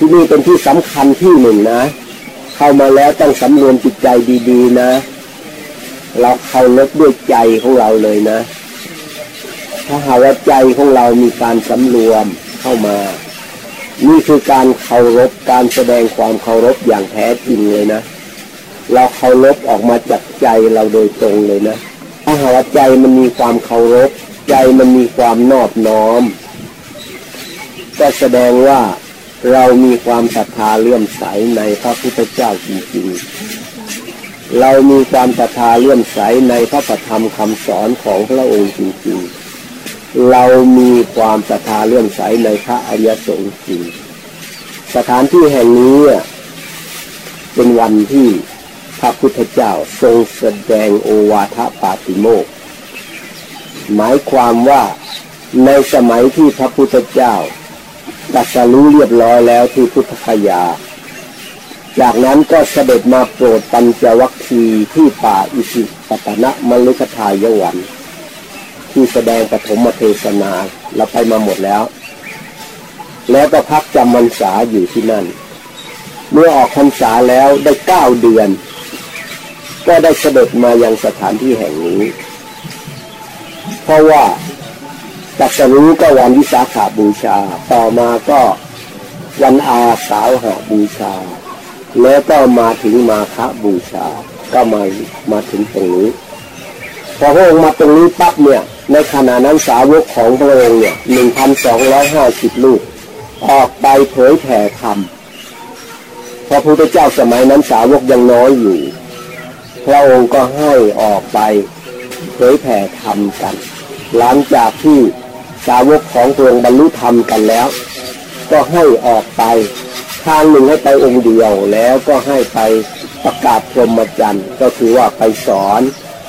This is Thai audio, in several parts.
ที่นี่เป็นที่สำคัญที่หนึ่งนะ เข้ามาแล้วต้องสำรวมจิตใจดีๆนะ เราเคารพด้วยใจของเราเลยนะ ถ้าหาว่าใจของเรามีการสำรวมเข้ามา นี่คือการเคารพการแสดงความเคารพอย่างแท้จริงเลยนะ เราเคารพออกมาจากใจเราโดยตรงเลยนะถ้าหาว่าใจมันมีความเคารพ ใจมันมีความนอบน้อม ก็แสดงว่า เรามีความศรัทธาเลื่อมใสในพระพุทธเจ้าจริงๆ เรามีความศรัทธาเลื่อมใสในพระธรรมคำสอนของพระองค์จริงๆ เรามีความศรัทธาเลื่อมใสในพระอริยสงฆ์จริง สถานที่แห่งนี้เป็นวันที่พระพุทธเจ้าทรงแสดงโอวาทปาติโมกหมายความว่าในสมัยที่พระพุทธเจ้า ตัดสรู้เรียบร้อยแล้วที่พุทธคยา จากนั้นก็เสด็จมาโปรดปัญจวัคคีย์ที่ป่าอิสิปตนะมลุกทายวัน ที่แสดงปฐมเทศนาเราไปมาหมดแล้ว แล้วก็พักจำพรรษาอยู่ที่นั่น เมื่อออกพรรษาแล้วได้เก้าเดือน ก็ได้เสด็จมายังสถานที่แห่งนี้ เพราะว่า ตัสรู้ก็วันวิสาขาบูชา ต่อมาก็วันอาสาวหาบูชา แล้วก็มาถึงมาฆบูชา ก็มามาถึงตรงนี้พอพระองค์มาตรงนี้ปั๊บเนี่ย ในขณะนั้นสาวกของพระองค์เนี่ยหนึ่งพันสองร้อยห้าสิบลูก ออกไปเผยแผ่ธรรมพระพุทธเจ้าสมัยนั้นสาวกยังน้อยอยู่ พระองค์ก็ให้ออกไปเผยแผ่ธรรมกัน หลังจากที่ สาวกของพระองค์บรรลุธรรมกันแล้ว ก็ให้ออกไป ทางหนึ่งให้ไปองค์เดียวแล้วก็ให้ไปประกาศพรหมจรรย์ก็คือว่าไปสอน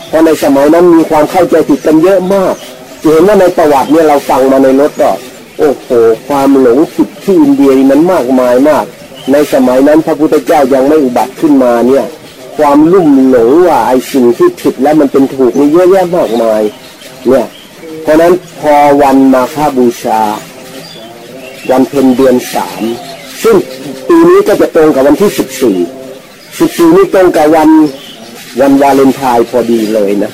เพราะในสมัยนั้นมีความเข้าใจผิดกันเยอะมากจะเห็นว่าในประวัติเนี่ยเราฟังมาในรถก็โอ้โหความหลงผิดที่อินเดียมันมากมายมาก ในสมัยนั้นพระพุทธเจ้ายังไม่อุบัติขึ้นมาเนี่ย ความลุ่มหลงว่าไอ้สิ่งที่ผิดแล้วมันเป็นถูกนี่เยอะแยะมากมาย เนี่ย ราะนั้นพอวันมาฆบูชา วันเพ็ญเดือนสามซึ่งปีนี้ก็จะตรงกับวันที่สิบสี่สิบสี่นี้ตรงกับวันวันวาเลนไทน์พอดีเลยนะ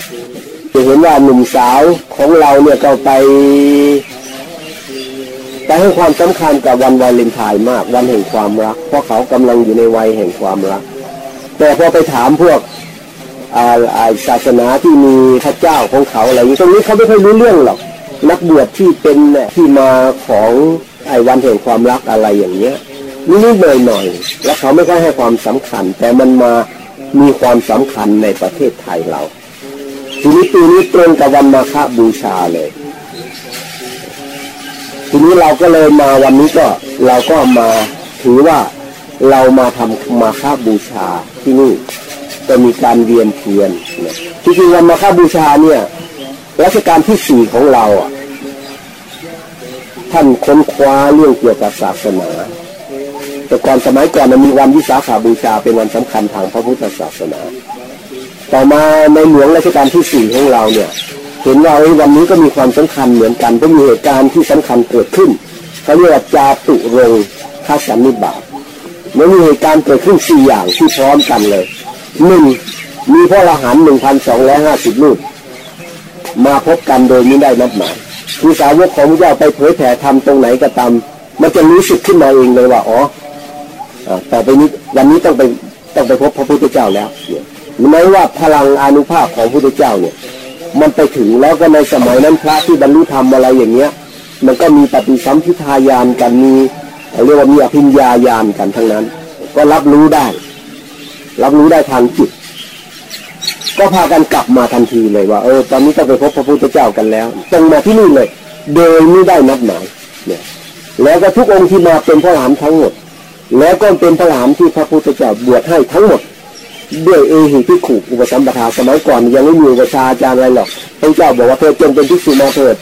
จะเห็นว่าหนุ่มสาวของเราเนี่ยก็ไปไปให้ความสำคัญกับวันวาเลนไทน์มากวันแห่งความรัก เพราะเขากำลังอยู่ในวัยแห่งความรัก แต่พอไปถามพวก ศาสนาที่มีพระเจ้าของเขาอะไรอย่างนี้ตรงนี้เขาไม่ค่อยรู้เรื่องหรอก นักบวชที่เป็นที่มาของไอ้วันแห่งความรักอะไรอย่างเงี้ยนิดๆหน่อยๆแล้วเขาไม่ค่อยให้ความสำคัญ แต่มันมามีความสำคัญในประเทศไทยเราทีนี้ปีนี้ตรงกับวันมาฆบูชาเลย ทีนี้เราก็เลยมาวันนี้ก็เราก็มาถือว่าเรามาทำมาฆบูชาที่นี่ จะมีการเวียนเทียนที่จริงวันมาฆบูชาเนี่ยรัชกาลที่สี่ของเราท่านค้นคว้าเรื่องเกี่ยวกับศาสนา แต่ก่อนสมัยก่อนมันมีวันวิสาขาบูชาเป็นวันสำคัญทางพระพุทธศาสนา ต่อมาในหลวงรัชกาลที่สี่ของเราเนี่ยเห็นว่าวันนี้ก็มีความสำคัญเหมือนกันก็มีเหตุการณ์ที่สำคัญเกิดขึ้นเขาเรียกว่าจาตุรงคาสันนิบาตมันมีเหตุการณ์เกิดขึ้นสี่อย่างที่พร้อมกันเลย หนึ่งมีพระอรหันต์หนึ่งพันสองร้อยห้าสิบรูปมาพบกันโดยไม่ได้นัดหมายคือสาวกของพระเจ้าไปเผยแผ่ทำตรงไหนก็ตามมันจะรู้สึกขึ้นมาเองเลยว่าอ๋อต่อไปนี้วันนี้ต้องไปต้องไปพบพระพุทธเจ้าแล้วเนี่ยไม่ว่าพลังอนุภาพของพระพุทธเจ้าเนี่ย มันไปถึงแล้วก็ในสมัยนั้นพระที่บรรลุธรรมอะไรอย่างเงี้ย มันก็มีปฏิสัมพิทายานกันมีเรียกว่ามีอภิญญาญาณกันทั้งนั้น ก็รับรู้ได้ รับรู้ได้ทางจิต ก็พากันกลับมาทันทีเลยว่า เออ ตอนนี้ต้องไปพบพระพุทธเจ้ากันแล้วตรงมาที่นี่เลย โดยไม่ได้นัดหมายเนี่ย แล้วก็ทุกองค์ที่มาเป็นพระหลานทั้งหมด แล้วก็เป็นพระหลานที่พระพุทธเจ้าบวชให้ทั้งหมด ด้วยเอหิที่ขู่อุปสัมปทาสมัยก่อนยังไม่มีอุปชาอาจารย์อะไรหรอกพระเจ้าบอกว่าเธอจงเป็นที่สุมาเถิด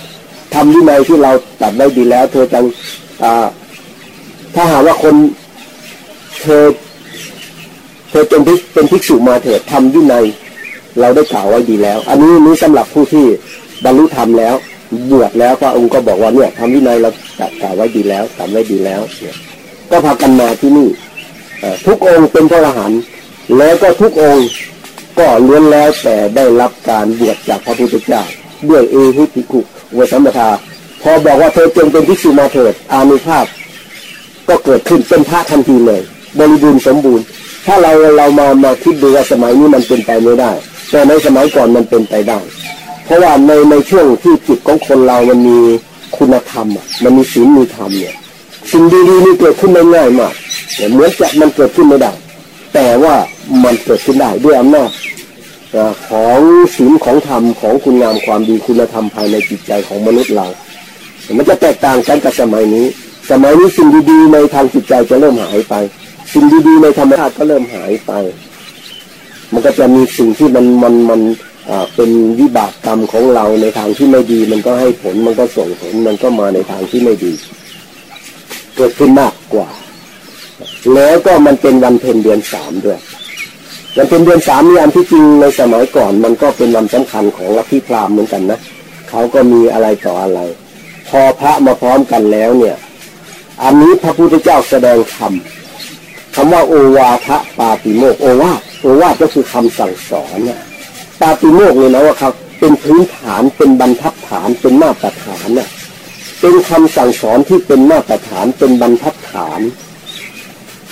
ทำวินัยที่เราตัดได้ดีแล้ว เธอจังถ้าหาว่าคนเธอ เธอเป็นเป็นภิกษุมาเถิดทำวินัยเราได้กล่าวไว้ดีแล้ว อันนี้นี้สำหรับผู้ที่บรรลุธรรมแล้วบวชแล้วพระองค์ก็บอกว่าเนี่ยทำวินัยเรากล่าวไว้ดีแล้วทำไว้ดีแล้วเนี่ยก็พากันมาที่นี่ทุกองค์เป็นพระอรหันต์แล้วก็ทุกองค์ก็ล้วนแล้วแต่ได้รับการบวชจากพระพุทธเจ้าด้วยเอหิภิกุเวสัมปทา พอบอกว่าเธอจงเป็นภิกษุมาเถิดอานุภาพ ก็เกิดขึ้นเป็นพระทันทีเลย บริบูรณ์สมบูรณ์ ถ้าเราเรามามาคิดดูว่าสมัยนี้มันเป็นไปไม่ได้ แต่ในสมัยก่อนมันเป็นไปได้ เพราะว่าในในช่วงที่จิตของคนเรามันมีคุณธรรมมันมีศีลมีธรรมเนี่ยสิ่งดีๆนี่เกิดขึ้นได้ง่ายมากเหมือนจะมันเกิดขึ้นไม่ได้ แต่ว่ามันเกิดขึ้นได้ด้วยอำนาจของศีลของธรรมของคุณงามความดีคุณธรรมภายในจิตใจของมนุษย์เรา มันจะแตกต่างกันกับสมัยนี้ สมัยนี้สิ่งดีๆในทางจิตใจจะเริ่มหายไป สิ่งดีๆในธรรมชาติก็เริ่มหายไป มันก็จะมีสิ่งที่มันมันมันเป็นวิบากกรรมของเราในทางที่ไม่ดี มันก็ให้ผลมันก็ส่งผลมันก็มาในทางที่ไม่ดีเกิดขึ้นมากกว่า แล้วก็มันเป็นวันเพ็ญเดือนสามด้วยวันเพ็ญเดือนสามนี่อันที่จริงในสมัยก่อน มันก็เป็นวันสำคัญของลัทธิพราหมณ์เหมือนกันนะเขาก็มีอะไรต่ออะไร พอพระมาพร้อมกันแล้วเนี่ย อันนี้พระพุทธเจ้าแสดงธรรม คำว่าโอวาทะปาติโมกโอวาโอวาก็คือคำสั่งสอนเนี่ยปาติโมกเลยนะว่าครับ เป็นพื้นฐานเป็นบรรทัดฐานเป็นมาตรฐานเนี่ยเป็นคำสั่งสอนที่เป็นมาตรฐานเป็นบรรทัดฐาน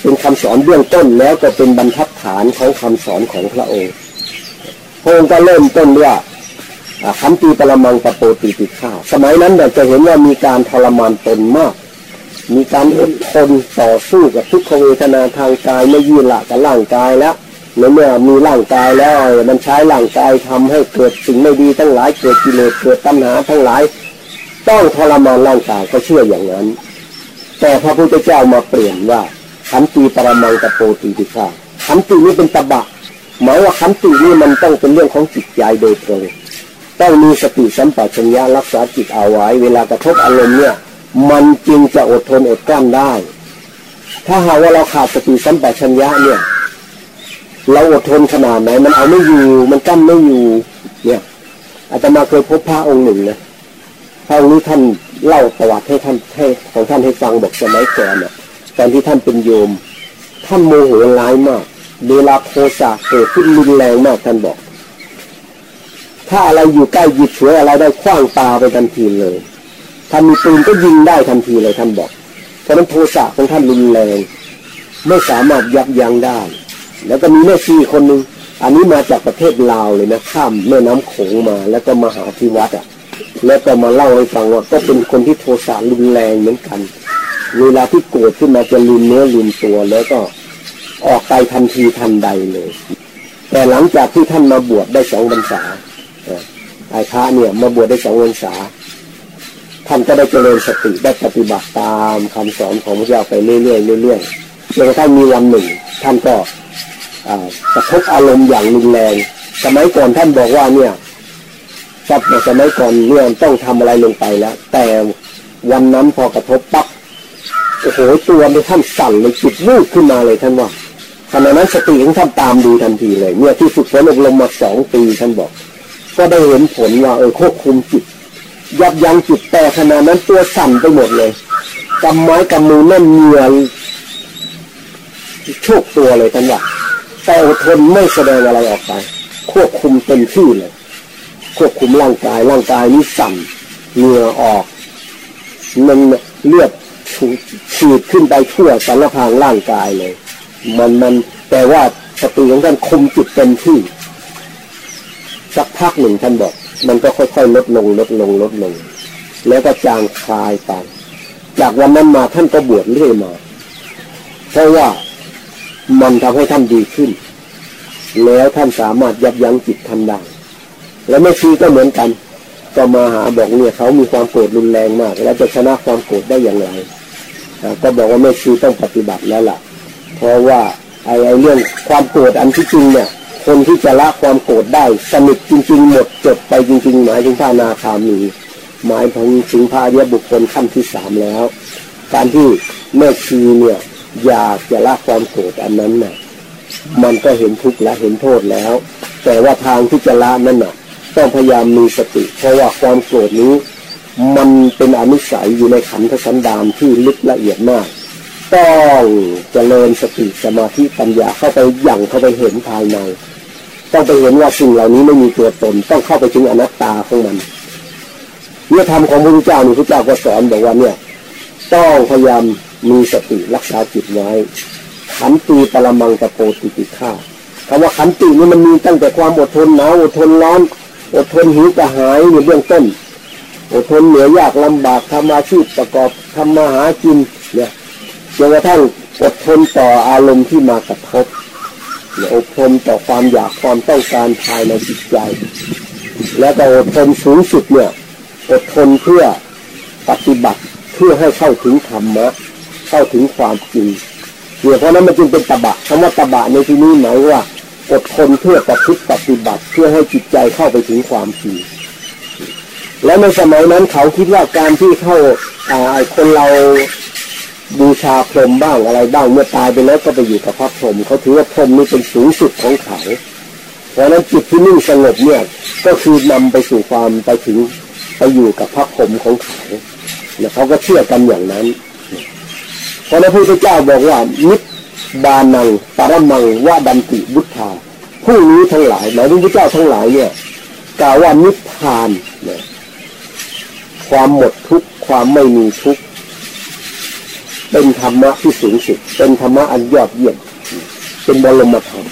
เป็นคำสอนเบื้องต้นแล้วก็เป็นบรรทัดฐานของคำสอนของพระองค์พระองค์ก็เริ่มต้นว่าคำตีปรมังปโปติติข้าสมัยนั้นเราจะเห็นว่ามีการทรมานตนมาก มีการอดทนต่อสู้กับทุกขเวทนาทางกายไม่ยืดละกับร่างกายแล้วในเมื่อมีร่างกายแล้ว มันใช้ร่างกายทำให้เกิดสิ่งไม่ดีทั้งหลายเกิดกิเลสเกิดตัณหาทั้งหลาย ต้องทรมานร่างกายก็เชื่ออย่างนั้น แต่พระพุทธเจ้ามาเปลี่ยนว่าขันติปรมังกโปติติฆาขันตินี้เป็นตบะหมายว่าขันตินี่มันต้องเป็นเรื่องของจิตใจโดยตรงต้องมีสติสัมปชัญญะรักษาจิตเอาไว้ เวลากระทบอารมณ์เนี่ย มันจึงจะอดทนอดกลั้นได้ ถ้าหากว่าเราขาดสติสัมปชัญญะเนี่ย เราอดทนขนาดไหน มันเอาไม่อยู่ มันกั้นไม่อยู่ เนี่ยอาตมาเคยพบพระองค์หนึ่งนะพระองค์นี้ท่านเล่าประวัติให้ท่านให้ของท่านให้ฟังบอกสมัยก่อนเนี่ยตอนที่ท่านเป็นโยม ท่านโมโหร้ายมากเวลาโทสะเกิดขึ้นรุนแรงมากท่านบอก ถ้าอะไรอยู่ใกล้หยิบฉวยอะไรได้คว้างตาไปทันทีเลย ถ้ามีปืนก็ยิงได้ทันทีเลยท่านบอก เพราะนั้นโทสะของท่านรุนแรงไม่สามารถยับยั้งได้ แล้วก็มีแม่ชีคนหนึ่งอันนี้มาจากประเทศลาวเลยนะข้ามแม่น้ำโขงมา แล้วก็มาหาที่วัดอะ แล้วก็มาเล่าให้ฟังว่าก็เป็นคนที่โทสะรุนแรงเหมือนกัน เวลาที่โกรธขึ้นมาจะลืมเนื้อลืมตัวแล้วก็ออกไปทันทีทันใดเลย แต่หลังจากที่ท่านมาบวชได้สองพรรษาไอ้พระเนี่ยมาบวชได้สองพรรษา ท่านก็ได้เจริญสติได้ปฏิบัติตามคำสอนของพระเจ้าไปเรื่อยๆเรื่อยๆจนกระทั่งมีวันหนึ่ง ท่านก็กระทบอารมณ์อย่างรุนแรงสมัยก่อนท่านบอกว่าเนี่ยสับสมัยก่อนเนี่ยต้องทำอะไรลงไปแล้ว แต่วันนั้นพอกระทบปั๊บโอ้โหตัวในท่านสั่นเลยจิตวูบขึ้นมาเลยท่านว่าขณะนั้นสติของท่านตามดูทันทีเลยเนี่ยที่ฝึกฝนอบรมมาสองปีท่านบอก ก็ได้เห็นผลว่าเออควบคุมจิต ยับยั้งจิตแต่ขณะนั้นตัวสั่นไปหมดเลยกำไม้กำมือแน่นเหนื่อยโชคตัวเลยท่านว่าแต่อดทนไม่แสดงอะไรออกไป ควบคุมเต็มที่เลย ควบคุมร่างกายร่างกายนี้สั่นเหงื่อออกมันเลือดฉีดขึ้นไปทั่วสารพางร่างกายเลย มันมันแต่ว่าสติของท่านคุมจิตเต็มที่ สักพักหนึ่งท่านบอก มันก็ค่อยๆลดลงลดลงลดลง แล้วก็จางคลายไปจากวันนั้นมาท่านก็บวชเรื่อยมา เพราะว่ามันทำให้ท่านดีขึ้น แล้วท่านสามารถยับยั้งจิตท่านได้แล้วแม่ชีก็เหมือนกัน ก็มาหาบอกเนี่ยเขามีความโกรธรุนแรงมาก แล้วจะชนะความโกรธได้อย่างไรก็บอกว่าแม่ชีต้องปฏิบัติแล้วล่ะ เพราะว่าไอ้ไอ้เรื่องความโกรธอันที่จริงเนี่ย คนที่จะละความโกรธได้สนิทจริง ๆ หมดจบไปจริง ๆ หมายถึงพระนาคามี หมายถึงถึงพระเยบุคคลขั้นที่สามแล้ว การที่แม่ชีเนี่ยอยากจะละความโกรธอันนั้นน่ะมันก็เห็นทุกข์และเห็นโทษแล้ว แต่ว่าทางที่จะละนั่นน่ะต้องพยายามมีสติ เพราะว่าความโกรธนี้ มันเป็นอนุสัยอยู่ในขันธสันดานที่ลึกละเอียดมากต้องเจริญสติสมาธิปัญญาเข้าไปอยั่งเข้าไปเห็นภายใน ต้องไปเห็นว่าสิ่งเหล่านี้ไม่มีตัวตน ต้องเข้าไปถึงอนัตตาของมันเมื่อธรรมของพระพุทธเจ้านี่พระเจ้าก็สอนบอกว่าเนี่ย ต้องพยายามมีสติรักษาจิตไว้ ขันตีปรมังตะโปติติฆาคำว่าขันตินี่มันมีตั้งแต่ความอดทนหนาวอดทนร้อนอดทนหิวกระหายในเบื้องต้นอดทนเหนื่อยยากลำบากทำอาชีพประกอบทำมาหากินเนี่ยจนกระทั่งอดทนต่ออารมณ์ที่มากระทบ อดทนต่อความอยากความต้องการภายในจิตใจ แล้วก็อดทนสูงสุดเนี่ยอดทนเพื่อปฏิบัติเพื่อให้เข้าถึงธรรมะเข้าถึงความจริงเนี่ยเพราะนั้นมันจึงเป็นตบะคำว่าตบะในที่นี้หมายว่าอดทนเพื่อประพฤติปฏิบัติเพื่อให้จิตใจเข้าไปถึงความจริงและในสมัยนั้นเขาคิดว่าการที่เข้าคนเรา บูชาพรหมบ้างอะไรบ้างเมื่อตายไปแล้วก็ไปอยู่กับพระพรหมเขาถือว่าพรหมนี่เป็นสูงสุดของเขาเพราะนั้นจิตที่นิ่งสงบเนี่ยก็คือนำไปสู่ความไปถึงไปอยู่กับพระพรหมของเขาเนี่ยเขาก็เชื่อกันอย่างนั้น เพราะนั้นพระพุทธเจ้าบอกว่านิบานังปรมังว่าดันติบุทธาผู้นี้ทั้งหลายหมายถึงพระเจ้าทั้งหลายเนี่ยกล่าวว่านิพพานเนี่ยความหมดทุกข์ความไม่มีทุกข์ เป็นธรรมะที่สูงสุด เป็นธรรมะอันยอดเยี่ยม เป็นบรมธรรม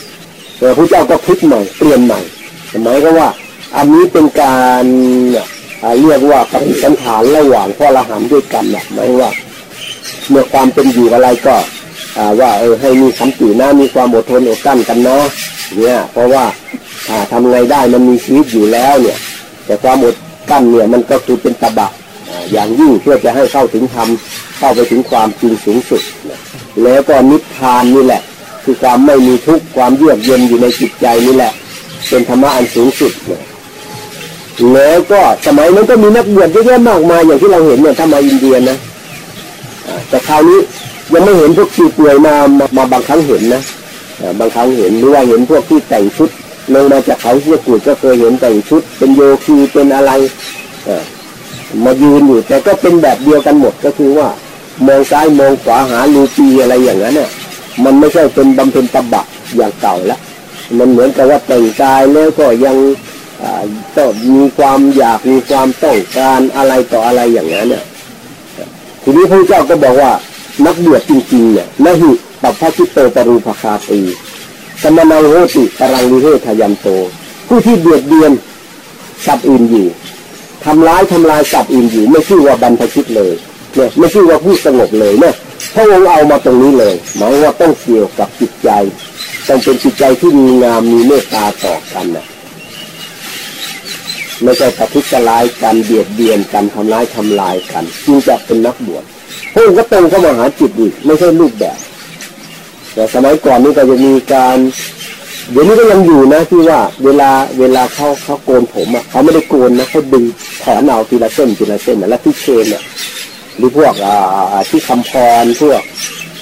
แต่พระเจ้าก็พลิกใหม่เปลี่ยนใหม่หมายก็ว่า อันนี้เป็นการเรียกว่าปฏิสันฐานระหว่างพ่อละหันด้วยกันนะหมายว่าเมื่อความเป็นอยู่อะไรก็ว่าเออให้มีคำตินะมีความอดทนอดกั้นกันเนาะเนี่ยเพราะว่าทำไงได้มันมีชีวิตอยู่แล้วเนี่ย แต่ความอดกั้นเนี่ยมันก็คือเป็นตบะอย่างยิ่งเพื่อจะให้เข้าถึงธรรม เข้าไปถึงความจริงสูงสุด แล้วก็นิพพานนี่แหละ คือความไม่มีทุกข์ความเยือกเย็นอยู่ในจิตใจนี่แหละ เป็นธรรมะอันสูงสุดแล้วก็สมัยนั้นก็มีนักบวชเยอะแยะมากมายอย่างที่เราเห็นเนี่ยถ้ามาอินเดียนะแต่คราวนี้ยังไม่เห็นพวกชีเปลือยมามาบางครั้งเห็นนะบางครั้งเห็นหรือว่าเห็นพวกที่แต่งชุดลงมาจากเขาเสียกูดก็เคยเห็นแต่งชุด เป็นโยคีเป็นอะไรมายืนอยู่แต่ก็เป็นแบบเดียวกันหมดก็คือว่า มองซ้ายมองขวาหาลูปีอะไรอย่างนั้นเนี่ยมันไม่ใช่เป็นบำเพ็ญตบะอย่างเก่าแล้วมันเหมือนกับว่าแต่งกายแล้วก็ยังต้องมีความอยากมีความต้องการอะไรต่ออะไรอย่างนั้นเนี่ยทีนี้พระเจ้าก็บอกว่านักบวชจริงๆเนี่ยละหิปัพพชิตโตปรูภคาตีสมณังโหติปรังลิเฮทยันโต ผู้ที่เบียดเบียนสัตว์อื่นอยู่ทำร้ายทำลายสัตว์อื่นอยู่ไม่ชื่อว่าบรรพชิตเลย เนี่ยไม่ใช่ว่าผู้สงบเลยเนี่ยพระองค์เอามาตรงนี้เลยหมายว่าต้องเกี่ยวกับจิตใจต้องเป็นจิตใจที่มีงามมีเมตตาต่อกันนะไม่ใช่ประทุษร้ายกันเบียดเบียนกันทำร้ายทำลายกันจึงจะเป็นนักบวชพระองค์ก็ตรงเข้ามาหาจิตอีกไม่ใช่รูปแบบ แต่สมัยก่อนนี้ก็จะมีการเดี๋ยวนี้ก็ยังอยู่นะที่ว่าเวลาเวลาเขาเขาโกนผมอะเขาไม่ได้โกนนะเขาดึงถอนเอาทีละเส้นทีละเส้นนะแล้วที่เชนเนี่ย หรือพวกอที่คำพรพวก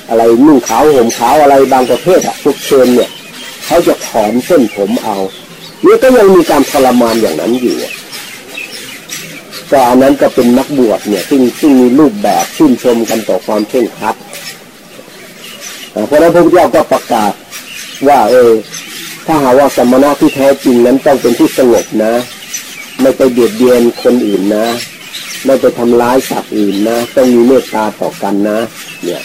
อะไรนุ่งขาวห่มขาวอะไรบางประเภทอะพวกเชนเนี่ยเขาจะถอนเส้นผมเอาเนี่ยก็ยังมีการทรมานอย่างนั้นอยู่ก็อันนั้นก็เป็นนักบวชเนี่ยซึ่งซึ่งมีรูปแบบชื่นชมกันต่อความเข่งครัดเพราะนั้นพระพุทธเจ้าก็ประกาศว่าเออถ้าหาว่าสมณะที่แท้จริงนั้นต้องเป็นที่สงบนะ ไม่ไปเบียดเบียนคนอื่นนะ ไม่ไปทำร้ายสัตว์อื่นนะต้องมีเมตตาต่อกันนะ เนี่ย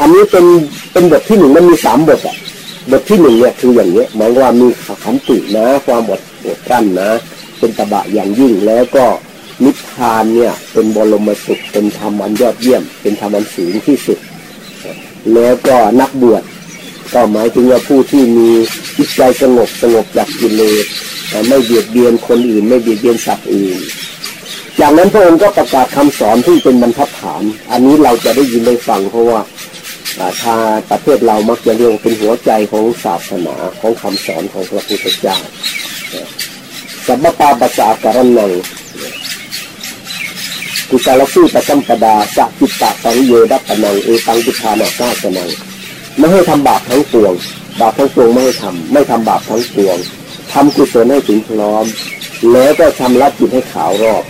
อันนี้เป็นเป็นบทที่หนึ่งมันมีสามบทอะบทที่หนึ่งเนี่ยคืออย่างเนี้ยหมายว่ามีขันตินะ ความอดอดกั้นนะ เป็นตบะอย่างยิ่งแล้วก็นิพพานเนี่ย เป็นบรมสุขเป็นธรรมอันยอดเยี่ยม เป็นธรรมอันสูงที่สุด แล้วก็นักบวชก็หมายถึงว่าผู้ที่มีจิตใจสงบสงบจากกิเลสไม่เบียดเบียนคนอื่น ไม่เบียดเบียนสัตว์อื่น จากนั้นพระองค์ก็ประกาศคำสอนที่เป็นบรรทัดฐาน อันนี้เราจะได้ยินได้ฟังเพราะว่าทาประเทศเรามักจะเรียกเป็นหัวใจของศาสนาของคำสอนของพระพุทธเจ้าสัมปาปัสสะการนังกุศลสู้ประจำปดาสัจิตตะสังโยดัตนังเอตังกุทานาซาสนังไม่ให้ทำบาปทั้งปวง บาปทั้งปวงไม่ให้ทำไม่ทำบาปทั้งปวงทำกุศลให้ถึงพร้อม แล้วก็ทำละจิตให้ขาวรอบ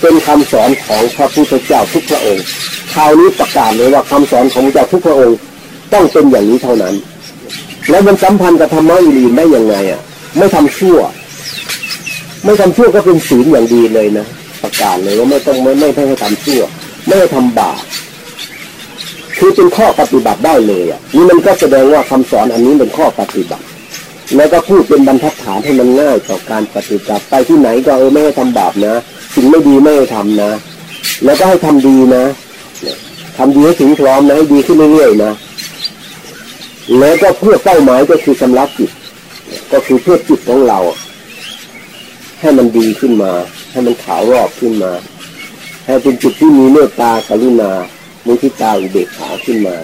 เป็นคำสอนของพระพุทธเจ้าทุกพระองค์คราวนี้ประกาศเลยว่าคำสอนของพระเจ้าทุกพระองค์ต้องเป็นอย่างนี้เท่านั้น แล้วมันสัมพันธ์กับธรรมะอื่นได้ยังไงอะ ไม่ทำชั่ว ไม่ทำชั่วก็เป็นศีลอย่างดีเลยนะประกาศเลยว่าไม่ต้องไม่ไม่ให้ทำชั่ว ไม่ให้ทำบาปคือเป็นข้อปฏิบัติได้เลยอะนี่มันก็แสดงว่าคำสอนอันนี้เป็นข้อปฏิบัติ แล้วก็พูดเป็นบรรทัดฐานให้มันง่ายต่อการปฏิบัติไปที่ไหนก็เออไม่ให้ทำบาปนะ สิ่งไม่ดีไม่ให้ทำนะ แล้วก็ให้ทำดีนะทำดีให้ถึงพร้อมนะให้ดีขึ้นเรื่อยๆนะแล้วก็เพื่อเป้าหมายก็คือชำระจิต ก็คือเพื่อจิตของเรา ให้มันดีขึ้นมา ให้มันขาวรอบขึ้นมา ให้เป็นจิตที่มีเมตตากรุณามุทิตาอุเบกขาขึ้นมา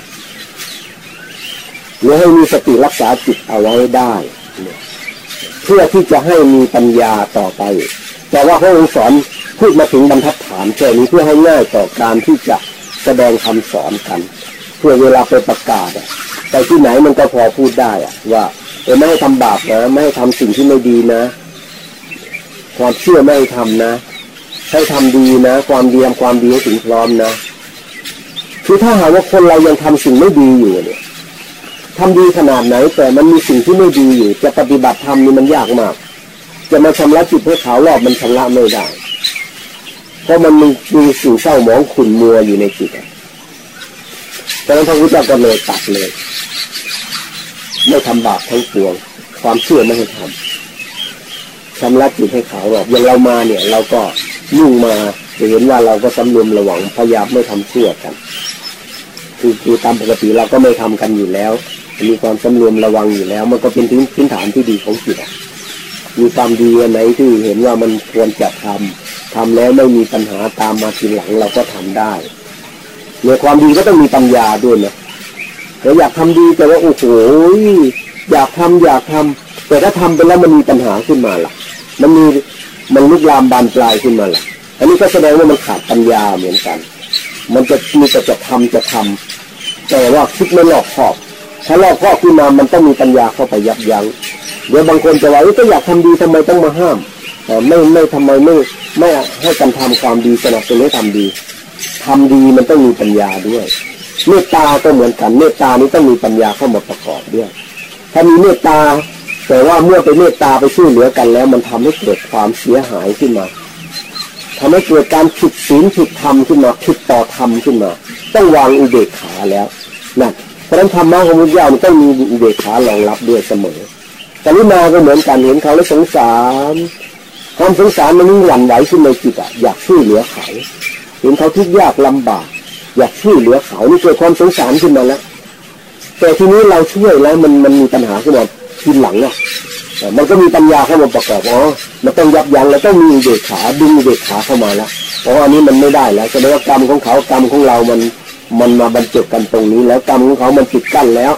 หรือให้มีสติรักษาจิตเอาไว้ได้ เพื่อที่จะให้มีปัญญาต่อไป แต่ว่าพระองค์สอน พูดมาถึงบรรทัดฐานแค่นี้เพื่อให้ง่ายต่อการที่จะแสดงคำสอนกัน เพื่อเวลาไปประกาศไปที่ไหนมันก็พอพูดได้อะว่าเออไม่ให้ทำบาปนะไม่ให้ทำสิ่งที่ไม่ดีนะ ความเชื่อไม่ให้ทำนะ ให้ทำดีนะ ความดีทำความดีให้ถึงพร้อมนะคือถ้าหากว่าคนเรายังทำสิ่งไม่ดีอยู่เนี่ยทำดีขนาดไหน แต่มันมีสิ่งที่ไม่ดีอยู่ จะปฏิบัติธรรมนี่มันยากมาก จะมาชำระจิตให้ขาวรอบมันชำระไม่ได้ เพราะมันมีมีสิ่งเศร้าหมองขุ่นมัวอยู่ในจิตดังนั้นพระพุทธเจ้าก็เลยตัดเลย ไม่ทำบาปทั้งปวง ความเชื่อไม่ให้ทำชำระจิตให้ขาวรอบอย่างเรามาเนี่ย เราก็ยุ่งมาจะเห็นว่าเราก็สำรวมระวังพยายามไม่ทำชั่วกัน คือคือตามปกติเราก็ไม่ทำกันอยู่แล้ว มีความสำรวมระวังอยู่แล้ว มันก็เป็นพื้นฐานที่ดีของจิตมีความดีอันไหนที่เห็นว่ามันควรจะทำ ทำแล้วไม่มีปัญหาตามมาทีหลังเราก็ทำได้เนี่ยความดีก็ต้องมีปัญญาด้วยนะแต่อยากทำดีแต่ว่าโอ้โหอยากทำอยากทำแต่ถ้าทำไปแล้วมันมีปัญหาขึ้นมาล่ะ มันมีมันลุกลามบานปลายขึ้นมาล่ะ อันนี้ก็แสดงว่ามันขาดปัญญาเหมือนกัน มันจะมีแต่จะทำจะทำแต่ว่าคิดไม่รอบคอบถ้ารอบคอบขึ้นมามันต้องมีปัญญาเข้าไปยับยัง้งเดี๋ยวบางคนจะว่าก็อยากทำดีทำไมต้องมาห้ามไม่ไม่ทำไมไม่ ไม่ให้กันทำความดีสนับสนุนให้ทำดีทำดีมันต้องมีปัญญาด้วยเมตตาก็เหมือนกันเมตตานี้ต้องมีปัญญาเข้ามาประกอบด้วย ถ้ามีเมตตา แต่ว่าเมื่อไปเมตตาไปช่วยเหลือกันแล้ว มันทำให้เกิดความเสียหายขึ้นมาทำให้เกิดการผิดศีลผิดธรรมขึ้นมาผิดต่อธรรมขึ้นมา ต้องวางอุเบกขาแล้วนั่นเพราะนั้นธรรมะของพระเจ้ามันต้องมีอุเบกขารองรับด้วยเสมอกรุณาก็เหมือนกันเห็นเขาแล้วสงสาร ความสงสารมันนี่หวั่นไหวขึ้นในจิตอะอยากช่วยเหลือเขาเห็นเขาทุกข์ยากลำบาก อยากช่วยเหลือเขานี่เกิดความสงสารขึ้นมาแล้วแต่ทีนี้เราช่วยแล้วมันมันมีปัญหาขึ้นมาทีหลังอะมันก็มีปัญญาเข้ามาประกอบอ๋อมันต้องยับยั้งแล้วต้องมีเด็กขาดึงเด็กขาเข้ามาแล้วเพราะอันนี้มันไม่ได้แล้วแสดงว่ากรรมของเขากรรมของเรามันมันมาบรรจบกันตรงนี้ แล้วกรรมของเขามันปิดกั้นแล้ว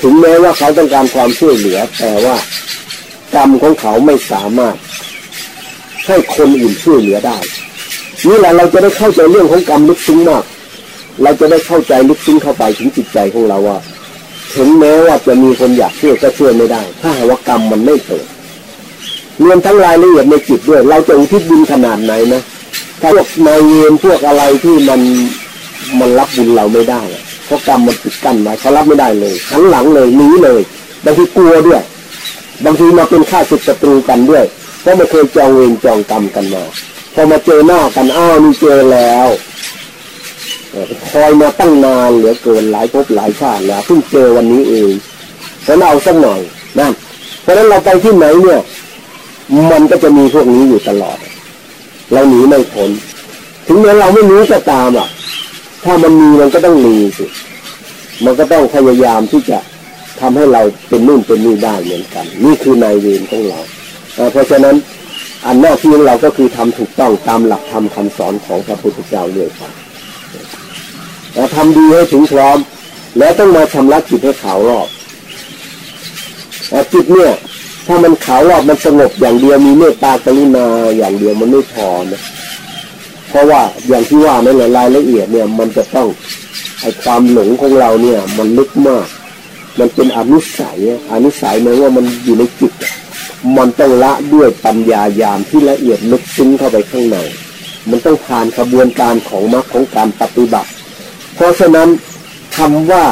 ถึงแม้ว่าเขาต้องการความช่วยเหลือ แต่ว่ากรรมของเขาไม่สามารถ ให้คนอื่นช่วยเหลือได้ นี่แหละเราจะได้เข้าใจเรื่องของกรรมลึกซึ้งมาก เราจะได้เข้าใจลึกซึ้งเข้าไปถึงจิตใจของเราว่าถึงแม้ว่าจะมีคนอยากช่วยก็ช่วยไม่ได้ ถ้าหากว่ากรรมมันไม่เกิดรวมทั้งรายละเอียดในจิตด้วย เราจะอุทิศบุญขนาดไหนนะถ้าพวกนายเวรพวกอะไรที่มันมันรับบุญเราไม่ได้เพราะกรรมมันปิดกั้นไว้เขารับไม่ได้เลยหันหลังเลยหนีเลยบางทีกลัวด้วย บางทีมาเป็นข้าศึกศัตรูกันด้วย เพราะไม่เคยจองเวรจองกรรมกันมาพอมาเจอหน้ากันอ้าวนี่เจอแล้วคอยมาตั้งนานเหลือเกินหลายภพหลายชาติแล้วเพิ่งเจอวันนี้เองฉะนั้นเอาสักหน่อยนะเพราะฉะนั้นเราไปที่ไหนเนี่ย มันก็จะมีพวกนี้อยู่ตลอด เราหนีไม่พ้นถึงแม้เราไม่รู้ก็ตามอะ ถ้ามันมีมันก็ต้องมีสิมันก็ต้องพยายามที่จะทำให้เราเป็นนู่นเป็นนี่ได้เหมือนกัน นี่คือนายเวรของเรา เพราะฉะนั้นอันหน้าที่ของเราก็คือทำถูกต้องตามหลักธรรมคาสอนของพระพุทธเจ้าเรื่อยไปทำดีให้ถึงพร้อม แล้วต้องมาชำระจิตให้ขาวรอบจิตเนี่ยถ้ามันขาวรอบมันสงบอย่างเดียวมีเมตตากรุณาอย่างเดียวมันไม่พอนะเพราะว่าอย่างที่ว่าในรายละเอียดเนี่ยมันจะต้องไอความหลงของเราเนี่ย มันลึกมาก มันเป็นอนุสัยอนุสัยหมายว่ามันอยู่ในจิต มันต้องละด้วยปัญญายามที่ละเอียดลึกซึ้งเข้าไปข้างในมันต้องผ่านกระบวนการของมรรคของการปฏิบัติ เพราะฉะนั้นคำว่า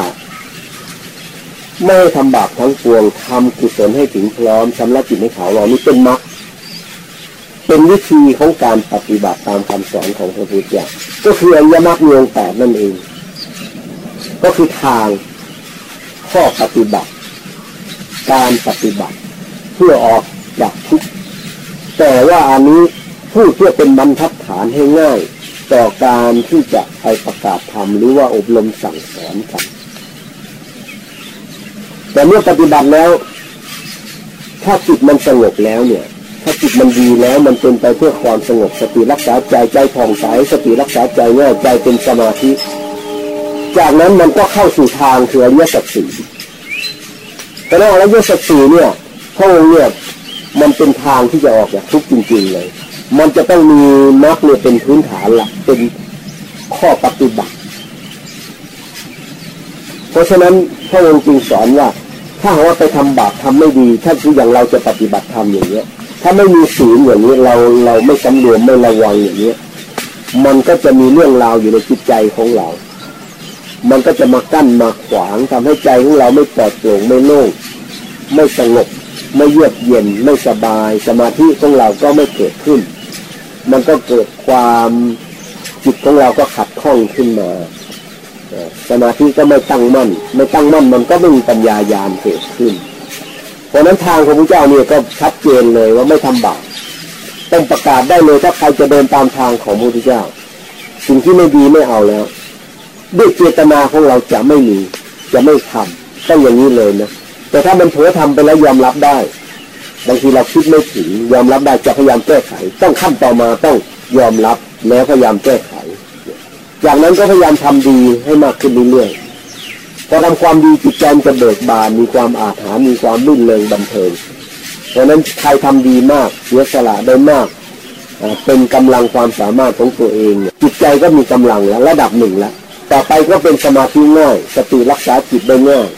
ไม่ให้ทำบาปทั้งปวงทำกุศลให้ถึงพร้อมชำระจิตให้ขาวเรานี่เป็นมรรคเป็นวิธีของการปฏิบัติตามคำสอนของพระพุทธเจ้าก็คืออริยมรรคมีองแปดนั่นเอง ก็คือทางข้อปฏิบัติ การปฏิบัติ เพื่อออกจากทุกข์แต่ว่าอันนี้พูดเพื่อเป็นบรรทัดฐานให้ง่าย ต่อการที่จะไปประกาศธรรมหรือว่าอบรมสั่งสอนกัน แต่เมื่อปฏิบัติแล้ว ถ้าจิตมันสงบแล้วเนี่ย ถ้าจิตมันดีแล้วมันเป็นไปเพื่อความสงบสติรักษาใจใจผ่องใสสติรักษาใจง่ายใจเป็นสมาธิ จากนั้นมันก็เข้าสู่ทางคืออริยสัจสี่แต่ในอริยสัจสี่เนี่ย พระองค์เนี่ยมันเป็นทางที่จะออกจากทุกข์จริง ๆเลย มันจะต้องมีมรรคเนี่ยเป็นพื้นฐานหลักเป็นข้อปฏิบัติ เพราะฉะนั้นพระองค์จึงสอนว่า ถ้าหากว่าไปทำบาปทำไม่ดี ถ้าคืออย่างเราจะปฏิบัติธรรมอย่างเนี้ย ถ้าไม่มีศีลอย่างนี้เราเราไม่สำรวมไม่ระวังอย่างเนี้ย มันก็จะมีเรื่องราวอยู่ในจิตใจของเรา มันก็จะมากั้นมาขวางทำให้ใจของเราไม่ปลอดโปร่งไม่โล่งไม่สงบ ไม่เยือกเย็นไม่สบาย สมาธิของเราก็ไม่เกิดขึ้น มันก็เกิดความจิตของเราก็ขัดข้องขึ้นมาสมาธิก็ไม่ตั้งมั่น ไม่ตั้งมั่นมันก็ไม่มีปัญญายานเกิดขึ้น เพราะนั้นทางของพระเจ้าเนี่ยก็ชัดเจนเลยว่าไม่ทำบาปต้องประกาศได้เลยถ้าใครจะเดินตามทางของพระพุทธเจ้า สิ่งที่ไม่ดีไม่เอาแล้ว ด้วยเจตนาของเราจะไม่มี จะไม่ทำต้องอย่างนี้เลยนะ แต่ถ้ามันเผลอทำไปแล้วยอมรับได้ บางทีเราคิดไม่ถึงยอมรับได้จะพยายามแก้ไข ต้องขั้นต่อมาต้องยอมรับแล้วพยายามแก้ไข จากนั้นก็พยายามทำดีให้มากขึ้นเรื่อยๆพอทำความดีจิตใจจะเบิกบานมีความอาถรรพ์มีความรื่นเริงบันเทิงเพราะนั้นใครทำดีมากเสียสละได้มากเป็นกำลังความสามารถของตัวเอง จิตใจก็มีกำลังแล้วระดับหนึ่งแล้วต่อไปก็เป็นสมาธิง่ายสติรักษาจิตได้ง่าย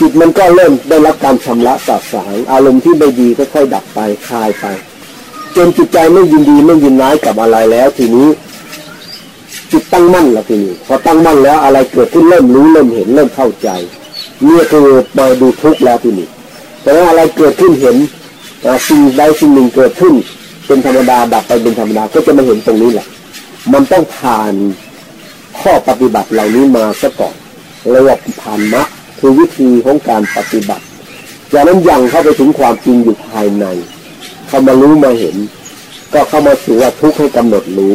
จิตมันก็เริ่มได้รับการชำระสาสางอารมณ์ที่ไม่ดีก็ค่อยดับไปคลายไป จนจิตใจไม่ยินดีไม่ยินร้ายกับอะไรแล้ว ทีนี้ จิตตั้งมั่นแล้วทีนี้พอตั้งมั่นแล้วอะไรเกิดขึ้นเริ่มรู้เริ่มเห็นเริ่มเข้าใจนี่คือมาดูทุกข์แล้วทีนี้แต่ว่าอะไรเกิดขึ้นเห็นสิ่งใดสิ่งหนึ่งเกิดขึ้น เป็นธรรมดาดับไปเป็นธรรมดาก็จะมาเห็นตรงนี้แหละ มันต้องผ่านข้อปฏิบัติเหล่านี้มาซะก่อนเรียกว่าผ่านมรรค คือวิธีของการปฏิบัติจากนั้นยังเข้าไปถึงความจริงอยู่ภายใน เข้ามารู้มาเห็น ก็เข้ามาสู่ว่าทุกข์ให้กำหนดรู้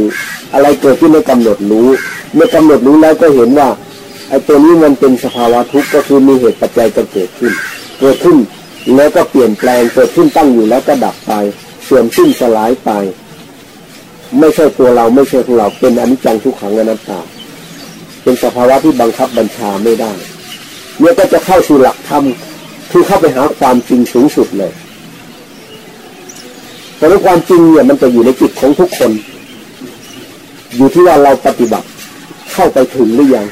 อะไรเกิดขึ้นให้กำหนดรู้เมื่อกำหนดรู้แล้วก็เห็นว่าไอ้ตัวนี้มันเป็นสภาวะทุกข์ก็คือมีเหตุปัจจัยจะเกิดขึ้น เกิดขึ้นแล้วก็เปลี่ยนแปลงเกิดขึ้นตั้งอยู่แล้วก็ดับไปเสื่อมสิ้นสลายไป ไม่ใช่ตัวเราไม่ใช่ของเราเป็นอนิจจังทุกขังอนัตตา เป็นสภาวะที่บังคับบัญชาไม่ได้ เนี่ยก็จะเข้าสู่หลักธรรมคือเข้าไปหาความจริงสูงสุดเลยแต่ในความจริงเนี่ยมันจะอยู่ในจิตของทุกคน อยู่ที่ว่าเราปฏิบัติเข้าไปถึงหรือยัง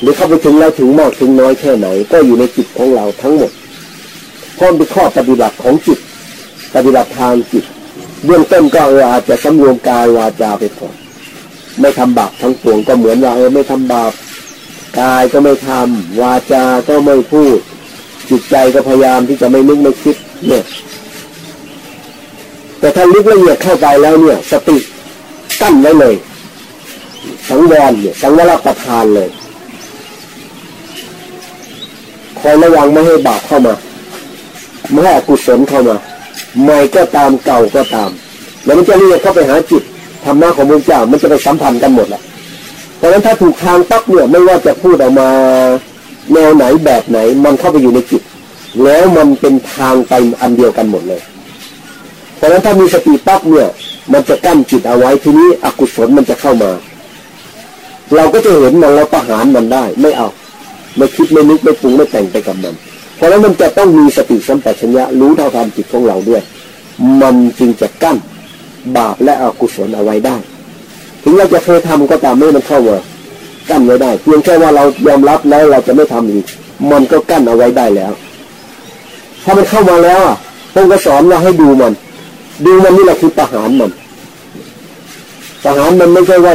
หรือเข้าไปถึงแล้วถึงมากถึงน้อยแค่ไหน ก็อยู่ในจิตของเราทั้งหมดเพราะเป็นข้อปฏิบัติของจิต ปฏิบัติทางจิตเบื้องต้นก็เอออาจจะสำรวมกายวาจาไปก่อนไม่ทำบาปทั้งปวงก็เหมือนว่าเออไม่ทำบาป กายก็ไม่ทำวาจาก็ไม่พูด จิตใจก็พยายามที่จะไม่นึกไม่คิดเนี่ย แต่ถ้าลึกละเอียดเข้าไปแล้วเนี่ย สติกั้นไว้เลยสังวรเนี่ยสังวรประทานเลยคอยระวังไม่ให้บาปเข้ามาไม่ให้อกุศลเข้ามาใหม่ก็ตามเก่าก็ตาม แล้วมันจะเรียกเข้าไปหาจิตธรรมะของพระเจ้ามันจะไปสัมพันธ์กันหมดแหละ เพราะฉะนั้นถ้าถูกทางปั๊บเนี่ยไม่ว่าจะพูดออกมาแนวไหนแบบไหน มันเข้าไปอยู่ในจิต แล้วมันเป็นทางไปอันเดียวกันหมดเลย เพราะฉะนั้นถ้ามีสติปั๊บเนี่ยมันจะกั้นจิตเอาไว้ทีนี้อกุศลมันจะเข้ามา เราก็จะเห็นมันเราประหารมันได้ ไม่เอาไม่คิดไม่นึกไม่ปรุงไม่แต่งไปกับมัน เพราะฉะนั้นมันจะต้องมีสติสัมปชัญญะรู้เท่าทันจิตของเราด้วย มันจึงจะกั้นบาปและอกุศลเอาไว้ได้ ถึงเราจะเคยทำก็ตามไม่มันเข้ามากั้นไว้ได้ เพียงแค่ว่าเรายอมรับแล้วเราจะไม่ทำอีก มันก็กั้นเอาไว้ได้แล้ว ถ้ามันเข้ามาแล้วอะพงก็สอนเราให้ดูมัน ดูมันนี่แหละคือประหารมันประหารมันไม่ใช่ว่า